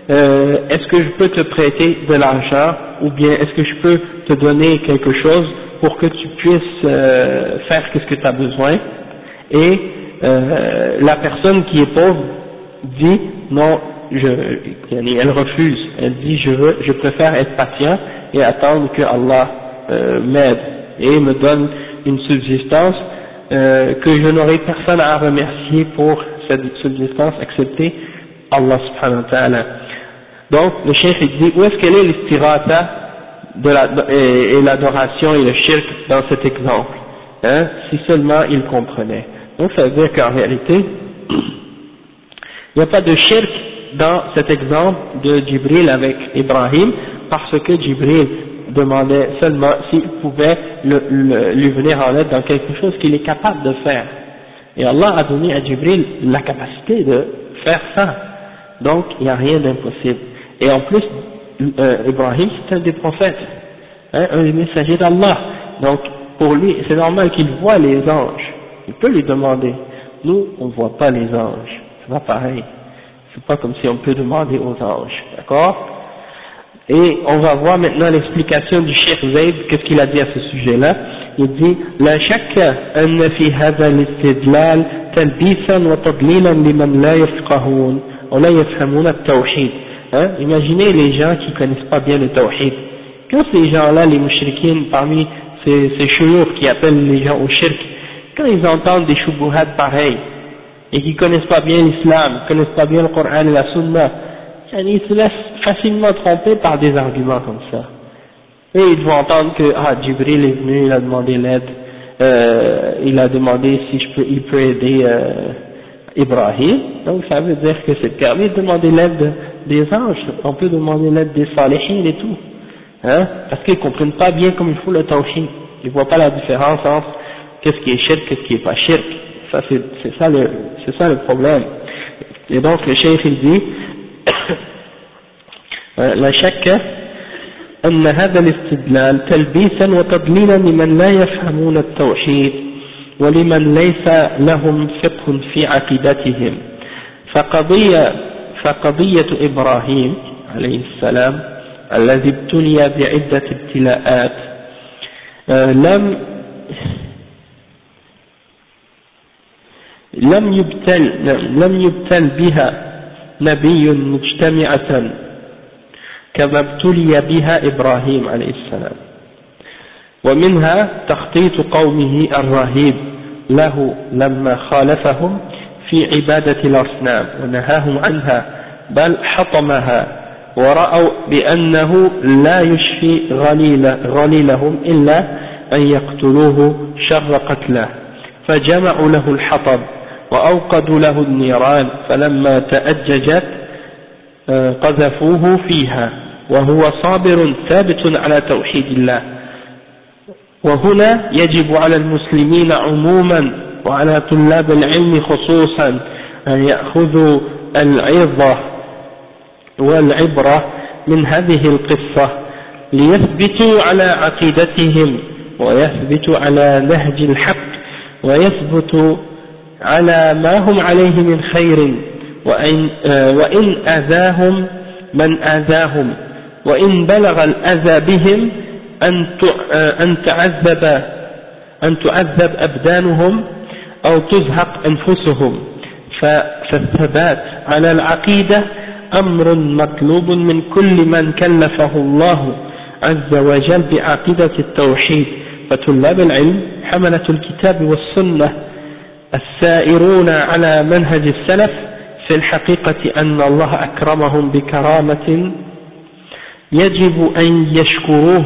euh, est-ce que je peux te prêter de l'argent, ou bien est-ce que je peux te donner quelque chose pour que tu puisses euh, faire ce que tu as besoin, et euh, la personne qui est pauvre dit, non, je, elle refuse, elle dit, je veux, je préfère être patient et attendre que Allah m'aide et me donne une subsistance que je n'aurai personne à remercier pour cette subsistance excepté Allah subhanahu wa ta'ala. Donc le cheikh dit où est-ce qu'elle est l'istirata la, et, l'adoration et le shirk dans cet exemple? Hein, si seulement il comprenait. Donc ça veut dire qu'en réalité il n'y a pas de shirk dans cet exemple de Jibril avec Ibrahim parce que Jibril demandait seulement s'il pouvait lui venir en aide dans quelque chose qu'il est capable de faire. Et Allah a donné à Jibril la capacité de faire ça. Donc il n'y a rien d'impossible. Et en plus, euh, Ibrahim c'est un des prophètes, hein, un des messagers d'Allah. Donc pour lui, c'est normal qu'il voit les anges. Il peut lui demander. Nous, on ne voit pas les anges. C'est pas pareil. C'est pas comme si on peut demander aux anges. D'accord et on va voir maintenant l'explication du Cheikh Zayd, qu'est-ce qu'il a dit à ce sujet-là. Il dit, لا شك أن في هذا الاستدلال تلبيسا وتضليلا لمن لا يفقهون ولا يفهمون التوحيد. Hein? Imaginez les gens qui connaissent pas bien le tawhid. Quand ces gens-là, les mouchriquines, parmi ces, ces qui appellent les gens au shirk, quand ils entendent des shubuhat pareils, et qui connaissent pas bien l'islam, connaissent pas bien le Coran et la Sunna, ils se laissent facilement tromper par des arguments comme ça. Et ils vont entendre que ah, Jibril est venu, il a demandé l'aide, euh, il a demandé si je peux, il peut aider euh, Ibrahim. Donc ça veut dire que c'est permis de demander l'aide des anges, on peut demander l'aide des salihines et tout. Hein, parce qu'ils ne comprennent pas bien comme il faut le tawhid. Ils ne voient pas la différence entre qu'est-ce qui est shirk, qu'est-ce qui n'est pas shirk. Ça c'est ça le c'est ça le problème. Et donc le cheikh il dit لا شك أن هذا الاستدلال تلبيسا وتضليلا لمن لا يفهمون التوحيد ولمن ليس لهم فقه في عقيدتهم. فقضية, فقضية إبراهيم عليه السلام الذي ابتلي بعدة ابتلاءات لم لم يبتل لم يبتل بها نبي مجتمعة كما ابتلي بها إبراهيم عليه السلام. ومنها تخطيط قومه الرهيب له لما خالفهم في عبادة الأصنام ونهاهم عنها بل حطمها ورأوا بأنه لا يشفي غليل غليلهم إلا أن يقتلوه شر قتله. فجمعوا له الحطب وأوقدوا له النيران فلما تأججت آه، قذفوه فيها وهو صابر ثابت على توحيد الله. وهنا يجب على المسلمين عموما وعلى طلاب العلم خصوصا أن يأخذوا العظة والعبرة من هذه القصة ليثبتوا على عقيدتهم ويثبتوا على نهج الحق ويثبتوا على ما هم عليه من خير وإن, وإن أذاهم من آذاهم وإن بلغ الأذى بهم أن آه، أن تعذب أن تعذب أبدانهم أو تزهق أنفسهم. فالثبات على العقيدة أمر مطلوب من كل من كلفه الله عز وجل بعقيدة التوحيد. فطلاب العلم حملة الكتاب والسنة السائرون على منهج السلف في الحقيقة أن الله أكرمهم بكرامة يجب أن يشكروه.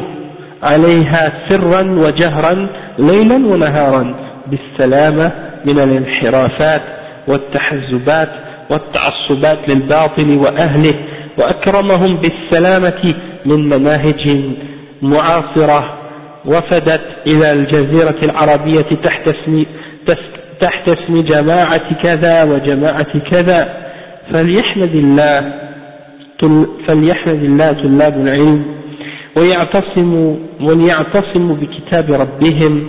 عليها سرا وجهرا ليلا ونهارا بالسلامة من الانحرافات والتحزبات والتعصبات للباطل وأهله وأكرمهم بالسلامة من مناهج معاصرة وفدت إلى الجزيرة العربية تحت اسم, تحت اسم جماعة كذا وجماعة كذا. فليحمد الله فليحمد الله طلاب العلم ويعتصموا وليعتصموا بكتاب ربهم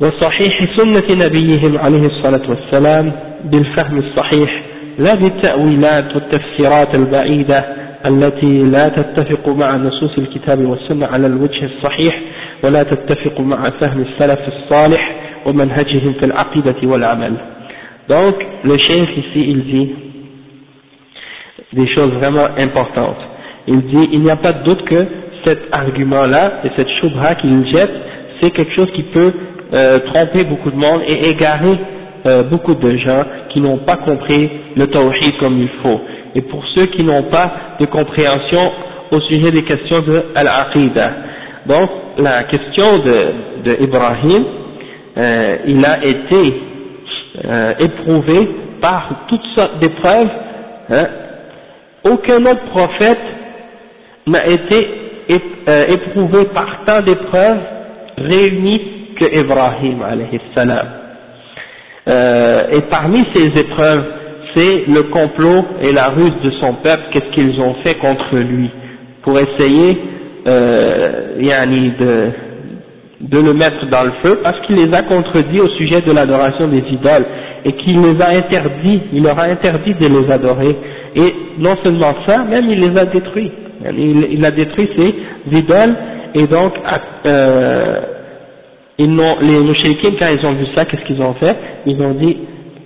وصحيح سنة نبيهم عليه الصلاة والسلام بالفهم الصحيح. لا بالتأويلات والتفسيرات البعيدة التي لا تتفق مع نصوص الكتاب والسنة على الوجه الصحيح ولا تتفق مع فهم السلف الصالح ومنهجهم في العقيدة والعمل. Donc le cheikh ici il dit des choses vraiment importantes. Il dit il n'y a pas de doute que cet argument là et cette shubha qu'il jette c'est quelque chose qui peut euh, tromper beaucoup de monde et égarer euh, beaucoup de gens qui n'ont pas compris le tawhid comme il faut. Et pour ceux qui n'ont pas de compréhension au sujet des questions de Al-Aqidah. Donc, la question de, de Ibrahim, euh, il a été euh, éprouvé par toutes sortes d'épreuves. Hein. Aucun autre prophète n'a été euh, éprouvé par tant d'épreuves réunies que Ibrahim alayhi salam. Euh, et parmi ces épreuves, c'est le complot et la ruse de son peuple, qu'est-ce qu'ils ont fait contre lui, pour essayer euh, de, de le mettre dans le feu, parce qu'il les a contredits au sujet de l'adoration des idoles, et qu'il les a interdits, il leur a interdit de les adorer, et non seulement ça, même il les a détruits, il, a détruit ces idoles, et donc euh, ils les mouchriquins, quand ils ont vu ça, qu'est-ce qu'ils ont fait? Ils ont dit,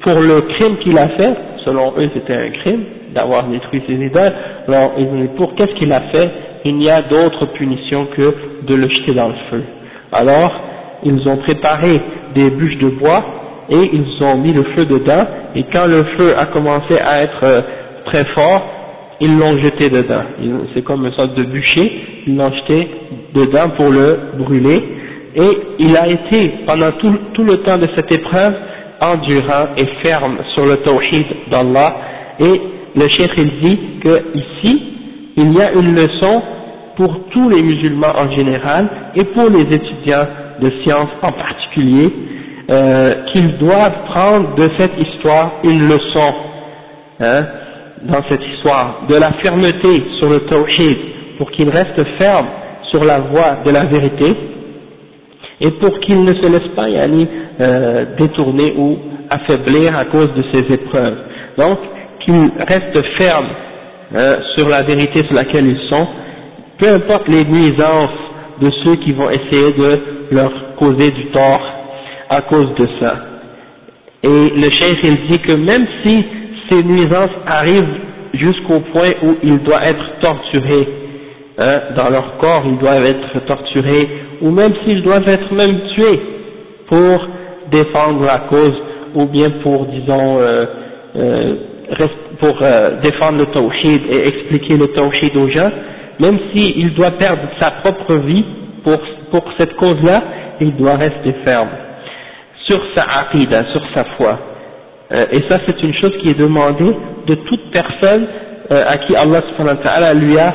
pour le crime qu'il a fait, selon eux c'était un crime, d'avoir détruit ses idoles, alors ils ont dit, pour qu'est-ce qu'il a fait? Il n'y a d'autre punition que de le jeter dans le feu. Alors, ils ont préparé des bûches de bois, et ils ont mis le feu dedans, et quand le feu a commencé à être euh, très fort, ils l'ont jeté dedans. C'est comme une sorte de bûcher, ils l'ont jeté dedans pour le brûler, et il a été pendant tout, tout, le temps de cette épreuve endurant et ferme sur le tawhid d'Allah. Et le cheikh il dit que ici il y a une leçon pour tous les musulmans en général et pour les étudiants de sciences en particulier euh, qu'ils doivent prendre de cette histoire une leçon hein, dans cette histoire de la fermeté sur le tawhid pour qu'ils restent fermes sur la voie de la vérité et pour qu'il ne se laisse pas yani, euh, détourner ou affaiblir à cause de ces épreuves. Donc, qu'ils restent fermes euh, sur la vérité sur laquelle ils sont, peu importe les nuisances de ceux qui vont essayer de leur causer du tort à cause de ça. Et le chef il dit que même si ces nuisances arrivent jusqu'au point où ils doivent être torturés, hein, dans leur corps ils doivent être torturés ou même s'ils doivent être même tués pour défendre la cause, ou bien pour, disons, euh, euh, pour euh, défendre le tawhid et expliquer le tawhid aux gens, même s'il doit perdre sa propre vie pour, pour cette cause-là, il doit rester ferme sur sa aqidah, sur sa foi. et ça c'est une chose qui est demandée de toute personne à qui Allah subhanahu wa ta'ala lui a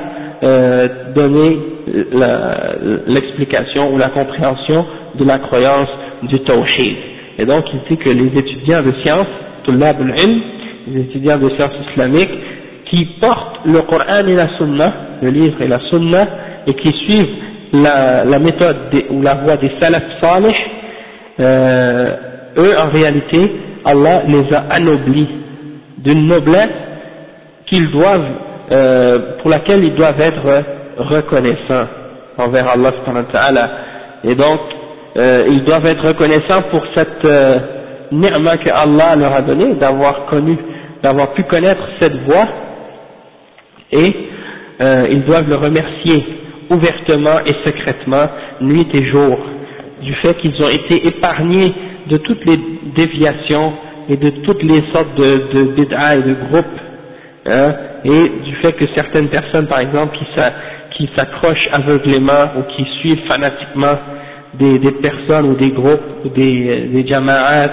donné l'explication ou la compréhension de la croyance du tawhid. Et donc il dit que les étudiants de sciences, les étudiants de sciences islamiques, qui portent le Coran et la Sunna, le livre et la Sunna, et qui suivent la, méthode ou la voie des salaf salih, euh, eux en réalité, Allah les a anoblis d'une noblesse qu'ils doivent, euh, pour laquelle ils doivent être reconnaissants envers Allah subhanahu Et donc, euh, ils doivent être reconnaissants pour cette euh, que Allah leur a donné, d'avoir connu, d'avoir pu connaître cette voie, et euh, ils doivent le remercier ouvertement et secrètement, nuit et jour, du fait qu'ils ont été épargnés de toutes les déviations et de toutes les sortes de, de bid'a et de groupes, hein, et du fait que certaines personnes, par exemple, qui s'accrochent aveuglément ou qui suivent fanatiquement des, personnes ou des groupes ou des, des jama'at,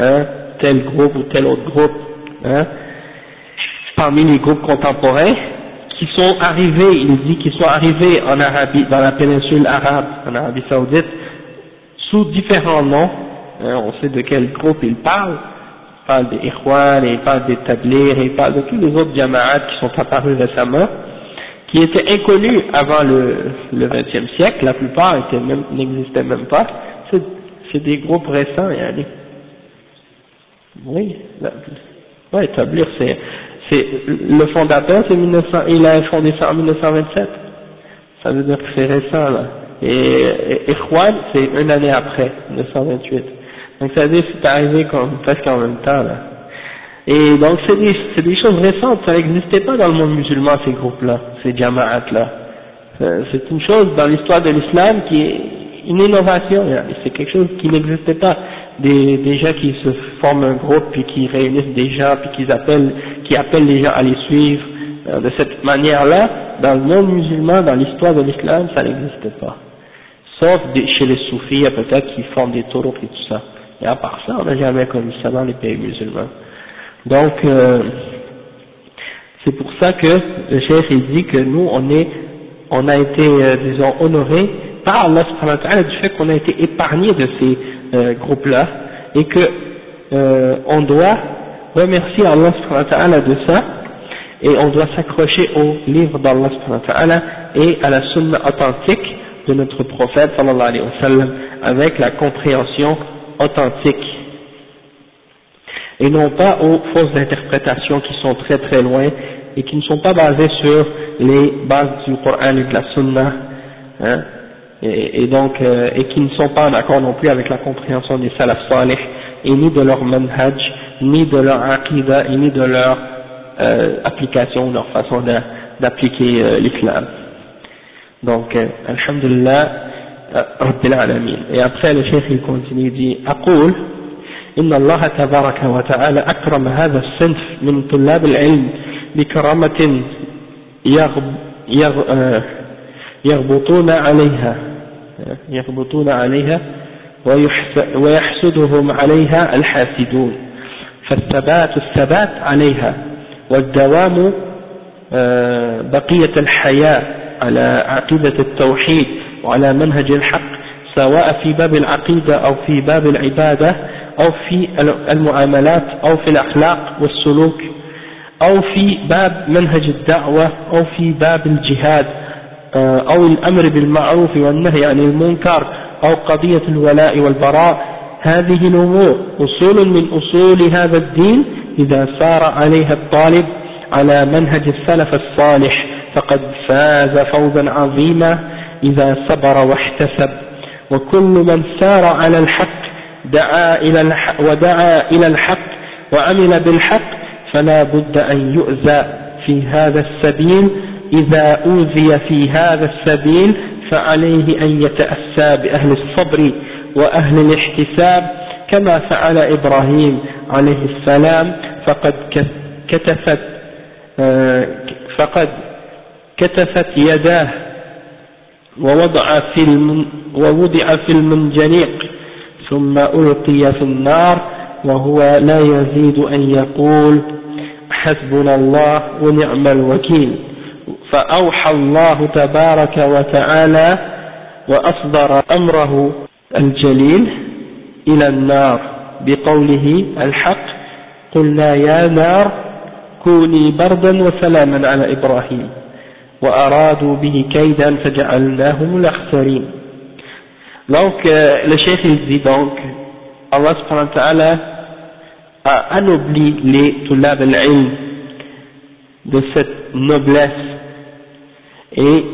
hein, tel groupe ou tel autre groupe, hein, parmi les groupes contemporains, qui sont arrivés, il dit qu'ils sont arrivés en Arabie, dans la péninsule arabe, en Arabie Saoudite, sous différents noms, hein, on sait de quel groupe il parle, il parle des Ikhwan, il parle des Tablir, il parle de tous les autres jama'at qui sont apparus récemment, qui étaient inconnus avant le, le XXe siècle, la plupart n'existaient même, même pas, c'est des groupes récents, y oui, ouais, établir, c'est, c'est, le fondateur, c'est 1900, il a fondé ça en 1927. Ça veut dire que c'est récent, là. Et, et, c'est une année après, 1928. Donc ça veut dire c'est arrivé comme, presque en même temps, là. Et donc c'est des, choses récentes, ça n'existait pas dans le monde musulman, ces groupes-là, ces jama'at-là. Euh, c'est une chose dans l'histoire de l'islam qui est une innovation, c'est quelque chose qui n'existait pas des, des gens qui se forment un groupe puis qui réunissent des gens puis qui appellent, qui appellent les gens à les suivre. Euh, de cette manière-là, dans le monde musulman, dans l'histoire de l'islam, ça n'existait pas. Sauf chez les soufis, peut-être qui forment des taureaux et tout ça. Et à part ça, on n'a jamais connu ça dans les pays musulmans. Donc, euh, c'est pour ça que le chef dit que nous, on est, on a été, euh, disons, honorés par Allah du fait qu'on a été épargnés de ces euh, groupe-là et que euh, on doit remercier Allah de ça et on doit s'accrocher au livre d'Allah et à la sunna authentique de notre prophète sallallahu alayhi wa sallam avec la compréhension authentique et non pas aux fausses interprétations qui sont très très loin et qui ne sont pas basées sur les bases du Coran et de la sunna hein, et, donc euh, et qui ne sont pas en accord non plus avec la compréhension des salaf salih et ni de leur manhaj, ni de leur aqidah et ni de leur euh, application, leur façon d'appliquer euh, l'islam. Donc, euh, alhamdulillah, rabbil alamin. Et après le chef il continue, il dit, أقول إن الله تبارك وتعالى أكرم هذا الصنف من طلاب العلم بكرامة يغب يغ يغبطون عليها يغبطون عليها ويحسدهم عليها الحاسدون فالثبات الثبات عليها والدوام بقية الحياة على عقيدة التوحيد وعلى منهج الحق سواء في باب العقيدة أو في باب العبادة أو في المعاملات أو في الأخلاق والسلوك أو في باب منهج الدعوة أو في باب الجهاد آه، أو الأمر بالمعروف والنهي عن المنكر أو قضية الولاء والبراء. هذه الأمور أصول من أصول هذا الدين إذا سار عليها الطالب على منهج السلف الصالح. فقد فاز فوزا عظيما إذا صبر واحتسب. وكل من سار على الحق دعا إلى ودعا إلى الحق وعمل بالحق فلا بد أن يؤذى في هذا السبيل. إذا أوذي في هذا السبيل فعليه أن يتأسى بأهل الصبر وأهل الاحتساب. كما فعل إبراهيم عليه السلام فقد كتفت آه، فقد كتفت يداه ووضع في ووضع في المنجنيق ثم ألقي في النار وهو لا يزيد أن يقول حسبنا الله ونعم الوكيل. فأوحى الله تبارك وتعالى وأصدر أمره الجليل إلى النار بقوله الحق قلنا يا نار كوني بردا وسلاما على إبراهيم. وأرادوا به كيدا فجعلناهم الأخسرين Donc, euh, le chef il dit donc, Allah subhanahu wa ta'ala a anobli les tulab al-ilm de cette noblesse et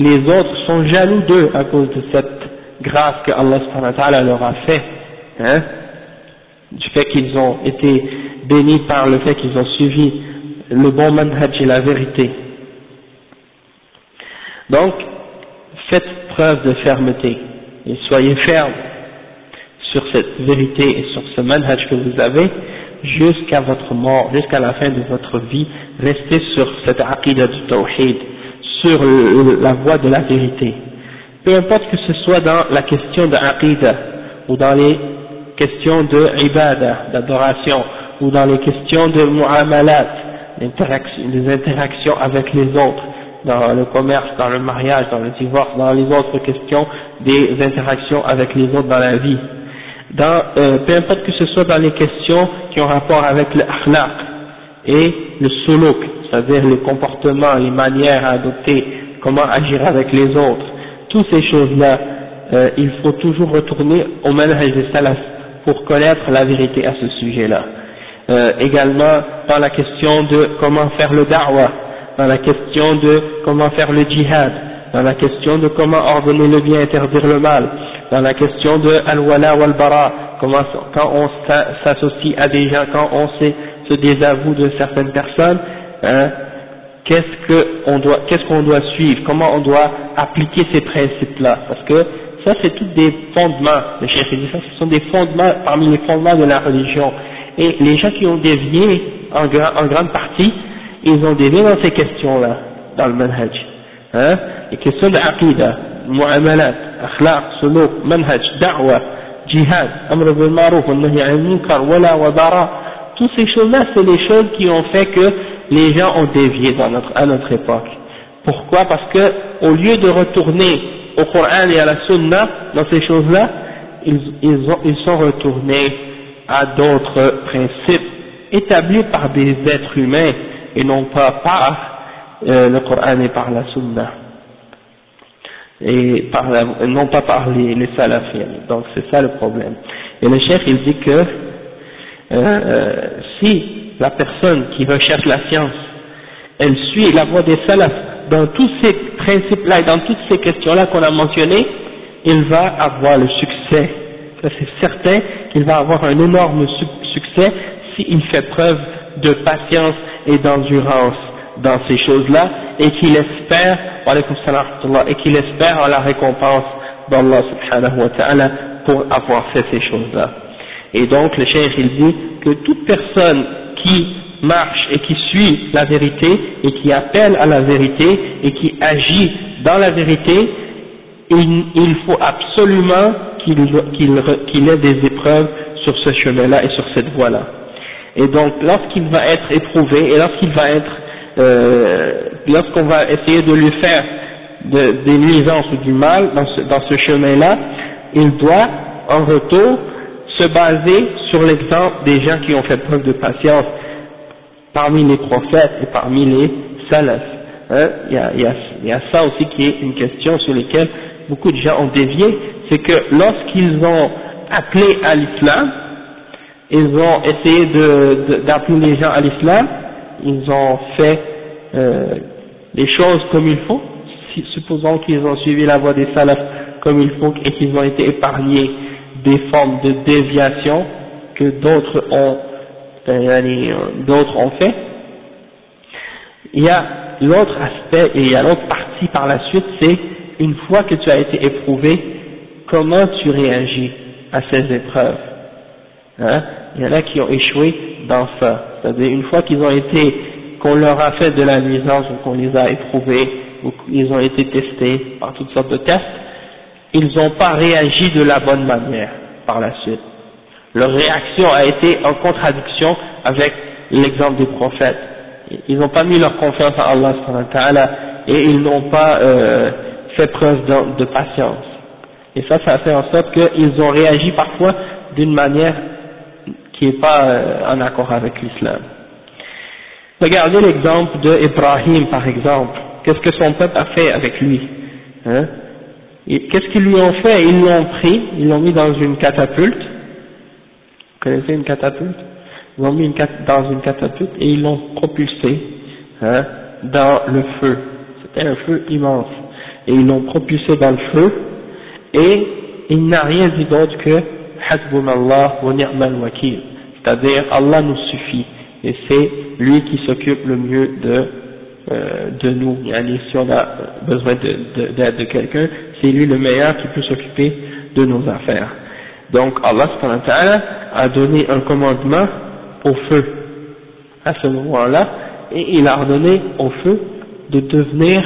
les autres sont jaloux d'eux à cause de cette grâce que Allah leur a fait, hein, du fait qu'ils ont été bénis par le fait qu'ils ont suivi le bon manhaj et la vérité. Donc, faites preuve de fermeté et soyez ferme sur cette vérité et sur ce manhaj que vous avez jusqu'à votre mort, jusqu'à la fin de votre vie, restez sur cette aqidah du tawhid, sur la voie de la vérité. Peu importe que ce soit dans la question de aqidah ou dans les questions de ibadah, d'adoration, ou dans les questions de mu'amalat, des interactions avec les autres, dans le commerce, dans le mariage, dans le divorce, dans les autres questions des interactions avec les autres dans la vie. Dans, euh, peu importe que ce soit dans les questions qui ont rapport avec le akhlaq et le suluk, c'est-à-dire les comportements, les manières à adopter, comment agir avec les autres, toutes ces choses-là, euh, il faut toujours retourner au manhaj des salaf pour connaître la vérité à ce sujet-là. Euh, également dans la question de comment faire le da'wah, dans la question de comment faire le djihad, dans la question de comment ordonner le bien, interdire le mal, dans la question de al-wala wal-bara, quand on s'associe à des gens, quand on se désavoue de certaines personnes, hein, qu'est-ce qu'on doit, qu'est-ce doit suivre, comment on doit appliquer ces principes-là, parce que ça c'est tous des fondements, le chef dit ça, ce sont des fondements parmi les fondements de la religion, et les gens qui ont dévié en grande partie, ils ont dévié dans ces questions-là, dans le manhaj, hein, les questions de aqidah, mu'amalat, akhlaq, suluk, manhaj, da'wah, jihad, amr bil maruf, nahi munkar, wala wa toutes ces choses-là, c'est les choses qui ont fait que les gens ont dévié dans notre, à notre époque. Pourquoi? Parce que au lieu de retourner au Coran et à la Sunna dans ces choses-là, ils, ils, ils sont retournés à d'autres principes établis par des êtres humains et non pas par euh, le Coran et par la Sunna et par non pas par les, les Donc c'est ça le problème. Et le chef il dit que euh, euh, si la personne qui recherche la science, elle suit la voie des salafs dans tous ces principes-là et dans toutes ces questions-là qu'on a mentionnées, il va avoir le succès. C'est certain qu'il va avoir un énorme succès s'il fait preuve de patience et d'endurance dans ces choses-là et qu'il espère, et qu'il espère en la récompense d'Allah subhanahu wa ta'ala pour avoir fait ces choses-là. Et donc le cheikh il dit que toute personne qui marche et qui suit la vérité et qui appelle à la vérité et qui agit dans la vérité, il, faut absolument qu'il ait des épreuves sur ce chemin-là et sur cette voie-là. Et donc lorsqu'il va être éprouvé et lorsqu'il va être euh, lorsqu'on va essayer de lui faire des nuisances ou du mal dans ce, dans ce chemin-là, il doit en retour se baser sur l'exemple des gens qui ont fait preuve de patience parmi les prophètes et parmi les salafs. Hein, il, y a, il, y a, il y a ça aussi qui est une question sur laquelle beaucoup de gens ont dévié, c'est que lorsqu'ils ont appelé à l'islam, ils ont essayé d'appeler les gens à l'islam, ils ont fait euh, les choses comme il faut, supposons qu'ils ont suivi la voie des salafs comme il faut et qu'ils ont été épargnés des formes de déviation que d'autres ont, euh, d'autres ont fait. Il y a l'autre aspect et il y a l'autre partie par la suite, c'est une fois que tu as été éprouvé, comment tu réagis à ces épreuves? Hein? Il y en a qui ont échoué dans ça. C'est-à-dire une fois qu'ils ont été, qu'on leur a fait de la nuisance ou qu'on les a éprouvés, ou qu'ils ont été testés par toutes sortes de tests, ils n'ont pas réagi de la bonne manière par la suite. Leur réaction a été en contradiction avec l'exemple des prophètes. Ils n'ont pas mis leur confiance en Allah et ils n'ont pas euh, fait preuve de, de, patience. Et ça, ça fait en sorte qu'ils ont réagi parfois d'une manière qui n'est pas euh, en accord avec l'islam. Regardez l'exemple de Ibrahim par exemple. Qu'est-ce que son peuple a fait avec lui hein? Qu'est-ce qu'ils lui ont fait? Ils l'ont pris, ils l'ont mis dans une catapulte. Vous connaissez une catapulte? Ils l'ont mis dans une catapulte et ils l'ont propulsé hein, dans le feu. C'était un feu immense. Et ils l'ont propulsé dans le feu et il n'a rien dit d'autre que C'est-à-dire Allah nous suffit et c'est lui qui s'occupe le mieux de euh, de nous. Yani, si on a besoin d'aide de, quelqu'un, c'est lui le meilleur qui peut s'occuper de nos affaires. Donc Allah a donné un commandement au feu à ce moment-là et il a ordonné au feu de devenir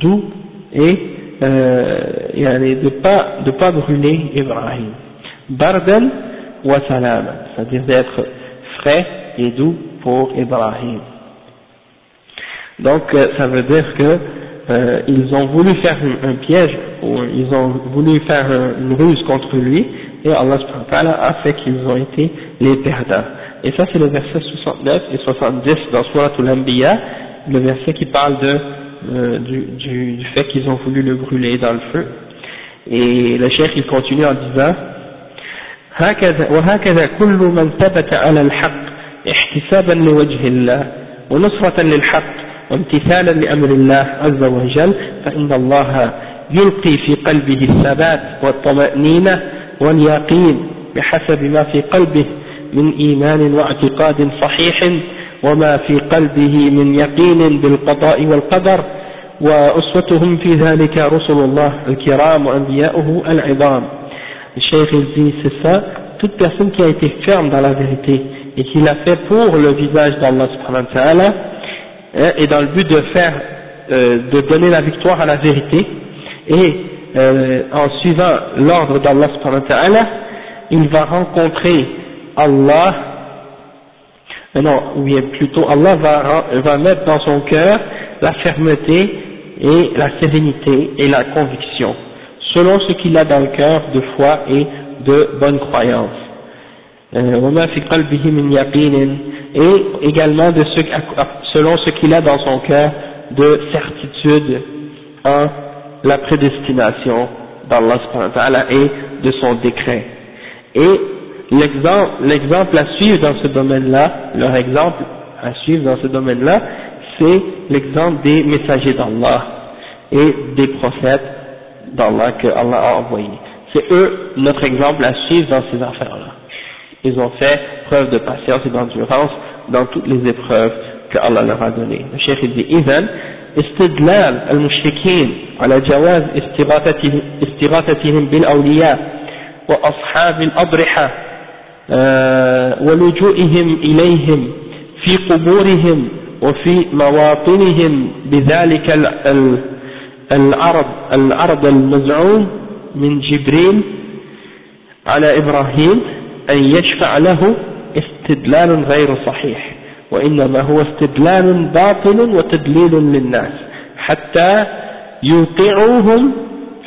doux et euh, de pas de pas brûler Ibrahim. Bardan wa salam, c'est-à-dire d'être frais et doux pour Ibrahim. Donc euh, ça veut dire que euh, ils ont voulu faire un, piège, ou ils ont voulu faire une ruse contre lui, et Allah a fait qu'ils ont été les perdants. Et ça c'est le verset 69 et 70 dans Surah Al-Anbiya, le verset qui parle de, euh, du, du, du, fait qu'ils ont voulu le brûler dans le feu. Et le chef il continue en disant هكذا وهكذا كل من ثبت على الحق احتسابا لوجه الله ونصرة للحق وامتثالا لأمر الله عز وجل فإن الله يلقي في قلبه الثبات والطمأنينة واليقين بحسب ما في قلبه من إيمان واعتقاد صحيح وما في قلبه من يقين بالقضاء والقدر وأسوتهم في ذلك رسل الله الكرام وأنبياؤه العظام. Le cheikh il c'est ça, toute personne qui a été ferme dans la vérité et qui l'a fait pour le visage d'Allah subhanahu wa ta'ala, hein, et dans le but de faire, euh, de donner la victoire à la vérité, et euh, en suivant l'ordre d'Allah subhanahu wa ta'ala, il va rencontrer Allah, euh, non, ou bien plutôt Allah va, va mettre dans son cœur la fermeté et la sérénité et la conviction selon ce qu'il a dans le cœur de foi et de bonne croyance et également de ce, selon ce qu'il a dans son cœur de certitude en la prédestination d'Allah et de son décret. Et l'exemple à suivre dans ce domaine-là, leur exemple à suivre dans ce domaine-là, c'est l'exemple des messagers d'Allah et des prophètes d'Allah que Allah a envoyés. C'est eux notre exemple à suivre dans ces affaires-là. Ils ont fait preuve de patience et d'endurance dans toutes les épreuves que Allah leur a données. Le cheikh dit إذن استدلال المشركين على جواز استغاثتهم بالأولياء وأصحاب الأضرحة ولجوئهم إليهم في قبورهم وفي مواطنهم بذلك العرض العرض المزعوم من جبريل على إبراهيم أن يشفع له استدلال غير صحيح وإنما هو استدلال باطل وتدليل للناس حتى يوقعوهم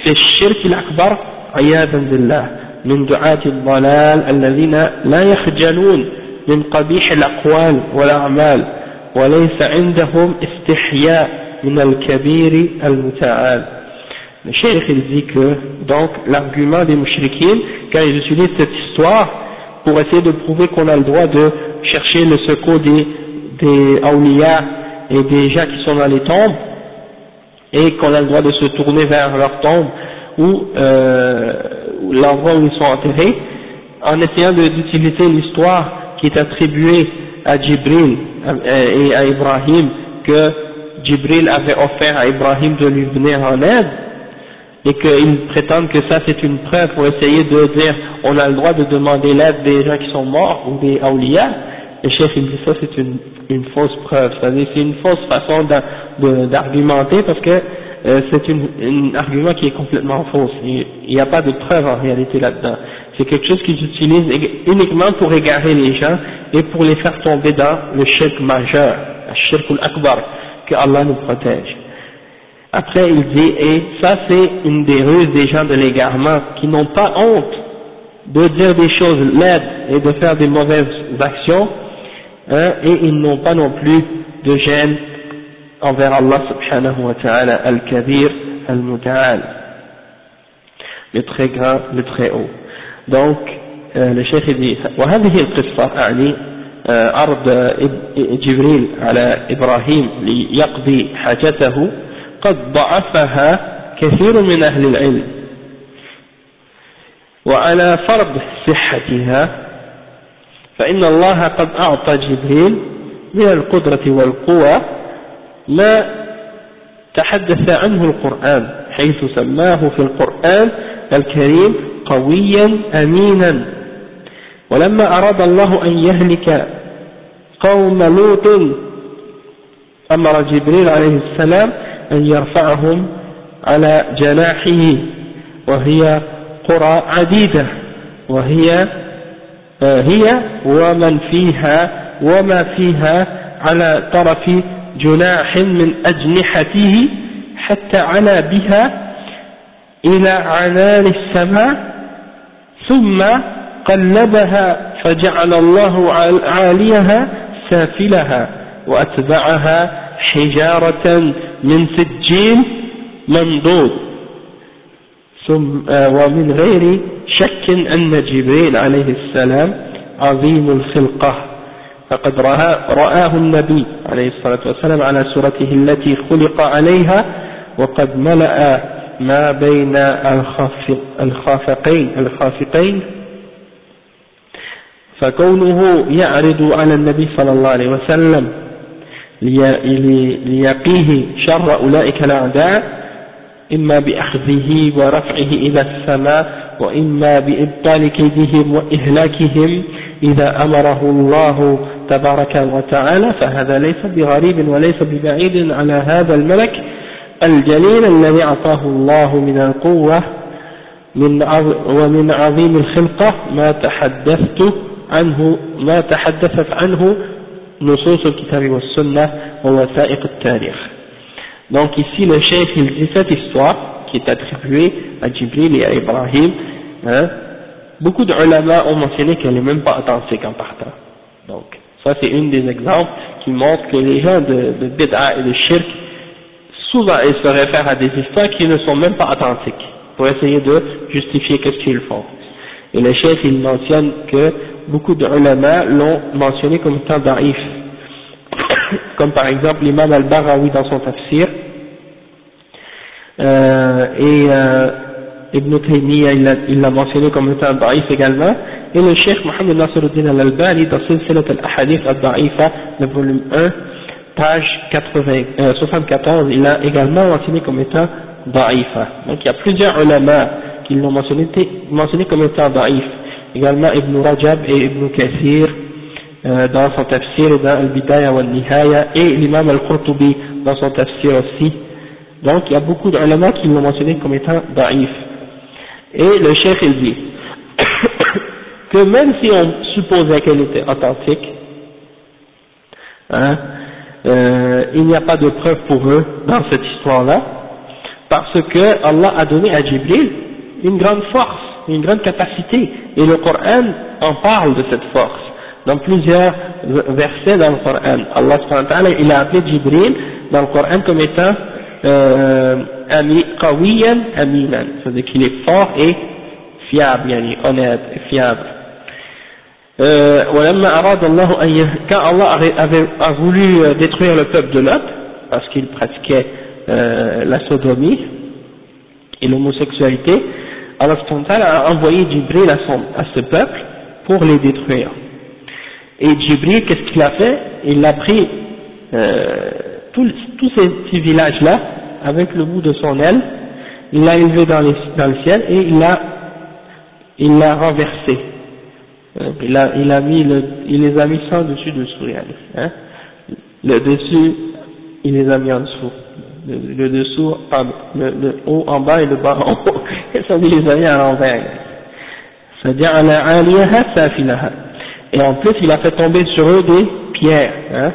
في الشرك الأكبر عياذا بالله من دعاة الضلال الذين لا يخجلون من قبيح الأقوال والأعمال وليس عندهم استحياء. min al-kabiri al-muta'al. Le cheikh il dit que donc l'argument des mouchriquines, quand ils utilisent cette histoire pour essayer de prouver qu'on a le droit de chercher le secours des, des et des gens qui sont dans les tombes, et qu'on a le droit de se tourner vers leur tombe ou euh, l'endroit où ils sont enterrés, en essayant d'utiliser l'histoire qui est attribuée à Jibril euh, et à Ibrahim, que Jibril avait offert à Ibrahim de lui venir en aide, et qu'ils prétendent que ça c'est une preuve pour essayer de dire on a le droit de demander l'aide des gens qui sont morts ou des awliya, le chef il dit ça c'est une, fausse preuve, c'est-à-dire c'est une fausse façon d'argumenter parce que euh, c'est un argument qui est complètement faux, il n'y a pas de preuve en réalité là-dedans, c'est quelque chose qu'ils utilisent uniquement pour égarer les gens et pour les faire tomber dans le shirk majeur, le shirk al-akbar, que Allah nous protège. Après, il dit, et ça c'est une des ruses des gens de l'égarement, qui n'ont pas honte de dire des choses laides et de faire des mauvaises actions, hein, et ils n'ont pas non plus de gêne envers Allah subhanahu wa ta'ala al-kabir al-muta'al, le très grand, le très haut. Donc, euh, le chef dit, وهذه القصة أعني عرض جبريل على إبراهيم ليقضي حاجته قد ضعفها كثير من أهل العلم. وعلى فرض صحتها فإن الله قد أعطى جبريل من القدرة والقوة ما تحدث عنه القرآن حيث سماه في القرآن الكريم قويا أمينا. ولما أراد الله أن يهلك قوم لوط أمر جبريل عليه السلام أن يرفعهم على جناحه وهي قرى عديدة وهي هي ومن فيها وما فيها على طرف جناح من أجنحته حتى علا بها إلى عنان السماء ثم قلبها فجعل الله عاليها سافلها وأتبعها حجارة من سجين منضود ثم آه، ومن غير شك أن جبريل عليه السلام عظيم الخلقة. فقد رآه النبي عليه الصلاة والسلام على سورته التي خلق عليها وقد ملأ ما بين الخافقين الخافقين فكونه يعرض على النبي صلى الله عليه وسلم ليقيه شر أولئك الأعداء إما بأخذه ورفعه إلى السماء وإما بإبطال كيدهم وإهلاكهم إذا أمره الله تبارك وتعالى فهذا ليس بغريب وليس ببعيد على هذا الملك الجليل الذي أعطاه الله من القوة من ومن عظيم الخلقة ما تحدثت عنه ما تحدثت عنه نصوص الكتاب والسنة ووثائق التاريخ Donc ici le chef il dit cette histoire qui est attribuée à Jibril et à Ibrahim. Hein, beaucoup de ulama ont mentionné qu'elle n'est même pas authentique en partant. Donc ça c'est une des exemples qui montre que les gens de, de bid'a et de shirk souvent ils se réfèrent à des histoires qui ne sont même pas authentiques pour essayer de justifier qu'est-ce qu'ils font. Et le chef il mentionne que beaucoup de ulama l'ont mentionné comme étant daif. comme par exemple l'imam al-Barawi dans son tafsir, euh, et euh, Ibn Taymiyyah il l'a mentionné comme étant daif également, et le cheikh Mohamed Nasruddin al-Albani dans Silsilat al-Ahadith al-Da'ifa, le volume 1, page 80, 74, euh, il l'a également mentionné comme étant da'ifa. Donc il y a plusieurs ulama qui l'ont mentionné, mentionné comme étant daif également Ibn Rajab et Ibn Kathir euh, dans son tafsir et dans Al-Bidaya wa Nihaya et l'imam Al-Qurtubi dans son tafsir aussi. Donc il y a beaucoup d'ulama qui l'ont mentionné comme étant da'if. Et le cheikh il dit que même si on supposait qu'elle était authentique, hein, euh, il n'y a pas de preuve pour eux dans cette histoire-là, parce que Allah a donné à Jibril une grande force une grande capacité. Et le Coran en parle de cette force. Dans plusieurs versets dans le Coran, Allah subhanahu il a appelé Jibril dans le Coran comme étant euh, qawiyan aminan, c'est-à-dire qu'il est fort et fiable, yani, honnête et fiable. Euh, quand Allah avait, a voulu euh, détruire le peuple de Lot, parce qu'il pratiquait euh, la sodomie et l'homosexualité, Allah a envoyé Jibril à, son, à ce peuple pour les détruire. Et Jibril, qu'est-ce qu'il a fait? Il a pris euh, tous ces petits villages-là, avec le bout de son aile, il l'a élevé dans, dans, le ciel et il l'a il l'a renversé. Euh, il, a, il, a mis le, il les a mis sans dessus dessous. Hein. Le dessus, il les a mis en dessous le, dessous, le, haut en bas et le bas en haut. Et ça dit les amis à l'envers. C'est-à-dire, et en plus, il a fait tomber sur eux des pierres, hein,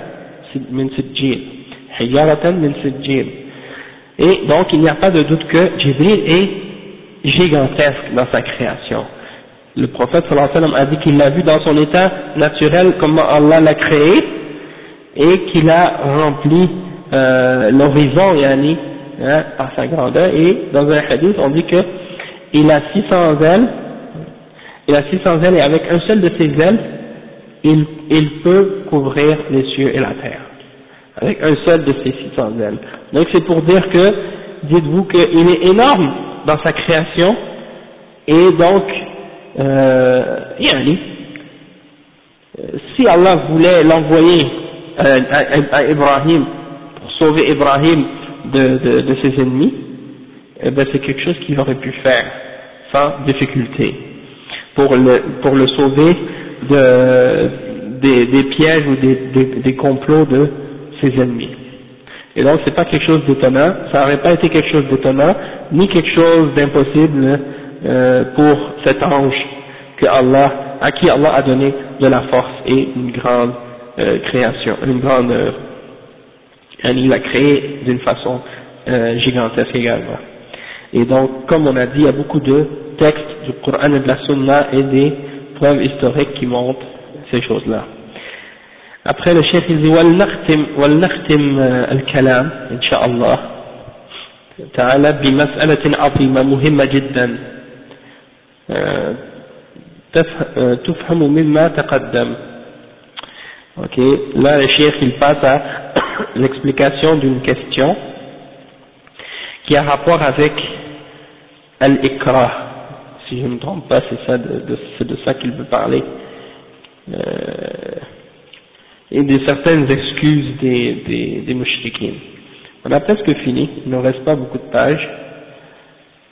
min Et donc, il n'y a pas de doute que Jibril est gigantesque dans sa création. Le prophète sallallahu alayhi wa sallam a dit qu'il l'a vu dans son état naturel, comment Allah l'a créé, et qu'il a rempli euh, l'horizon yani, hein, par sa grandeur. Et dans un hadith on dit que il a 600 ailes. Il a 600 ailes et avec un seul de ses ailes il, il peut couvrir les cieux et la terre. Avec un seul de ses 600 ailes. Donc c'est pour dire que dites-vous qu'il est énorme dans sa création. Et donc euh, yani, si Allah voulait l'envoyer à, à, à Ibrahim sauver Ibrahim de, ses ennemis, eh ben c'est quelque chose qu'il aurait pu faire sans difficulté pour le, pour le sauver de, des, pièges ou des, complots de ses ennemis. Et donc c'est pas quelque chose d'étonnant, ça n'aurait pas été quelque chose d'étonnant, ni quelque chose d'impossible euh, pour cet ange que Allah, à qui Allah a donné de la force et une grande euh, création, une grande œuvre Et il l'a créé d'une façon euh, gigantesque également. Et donc, comme on a dit, il y a beaucoup de textes du Coran et de la Sunna et des preuves historiques qui montrent ces choses-là. Après le chef il dit ولنختم ولنختم الكلام إن شاء الله تعالى بمسألة عظيمة مهمة جدا تفهم مما تقدم ok là le chef il passe à l'explication d'une question qui a rapport avec al-ikra si je ne me trompe pas c'est ça de, c'est de ça qu'il veut parler. Euh, et de certaines excuses des, des, des On a presque fini, il ne reste pas beaucoup de pages.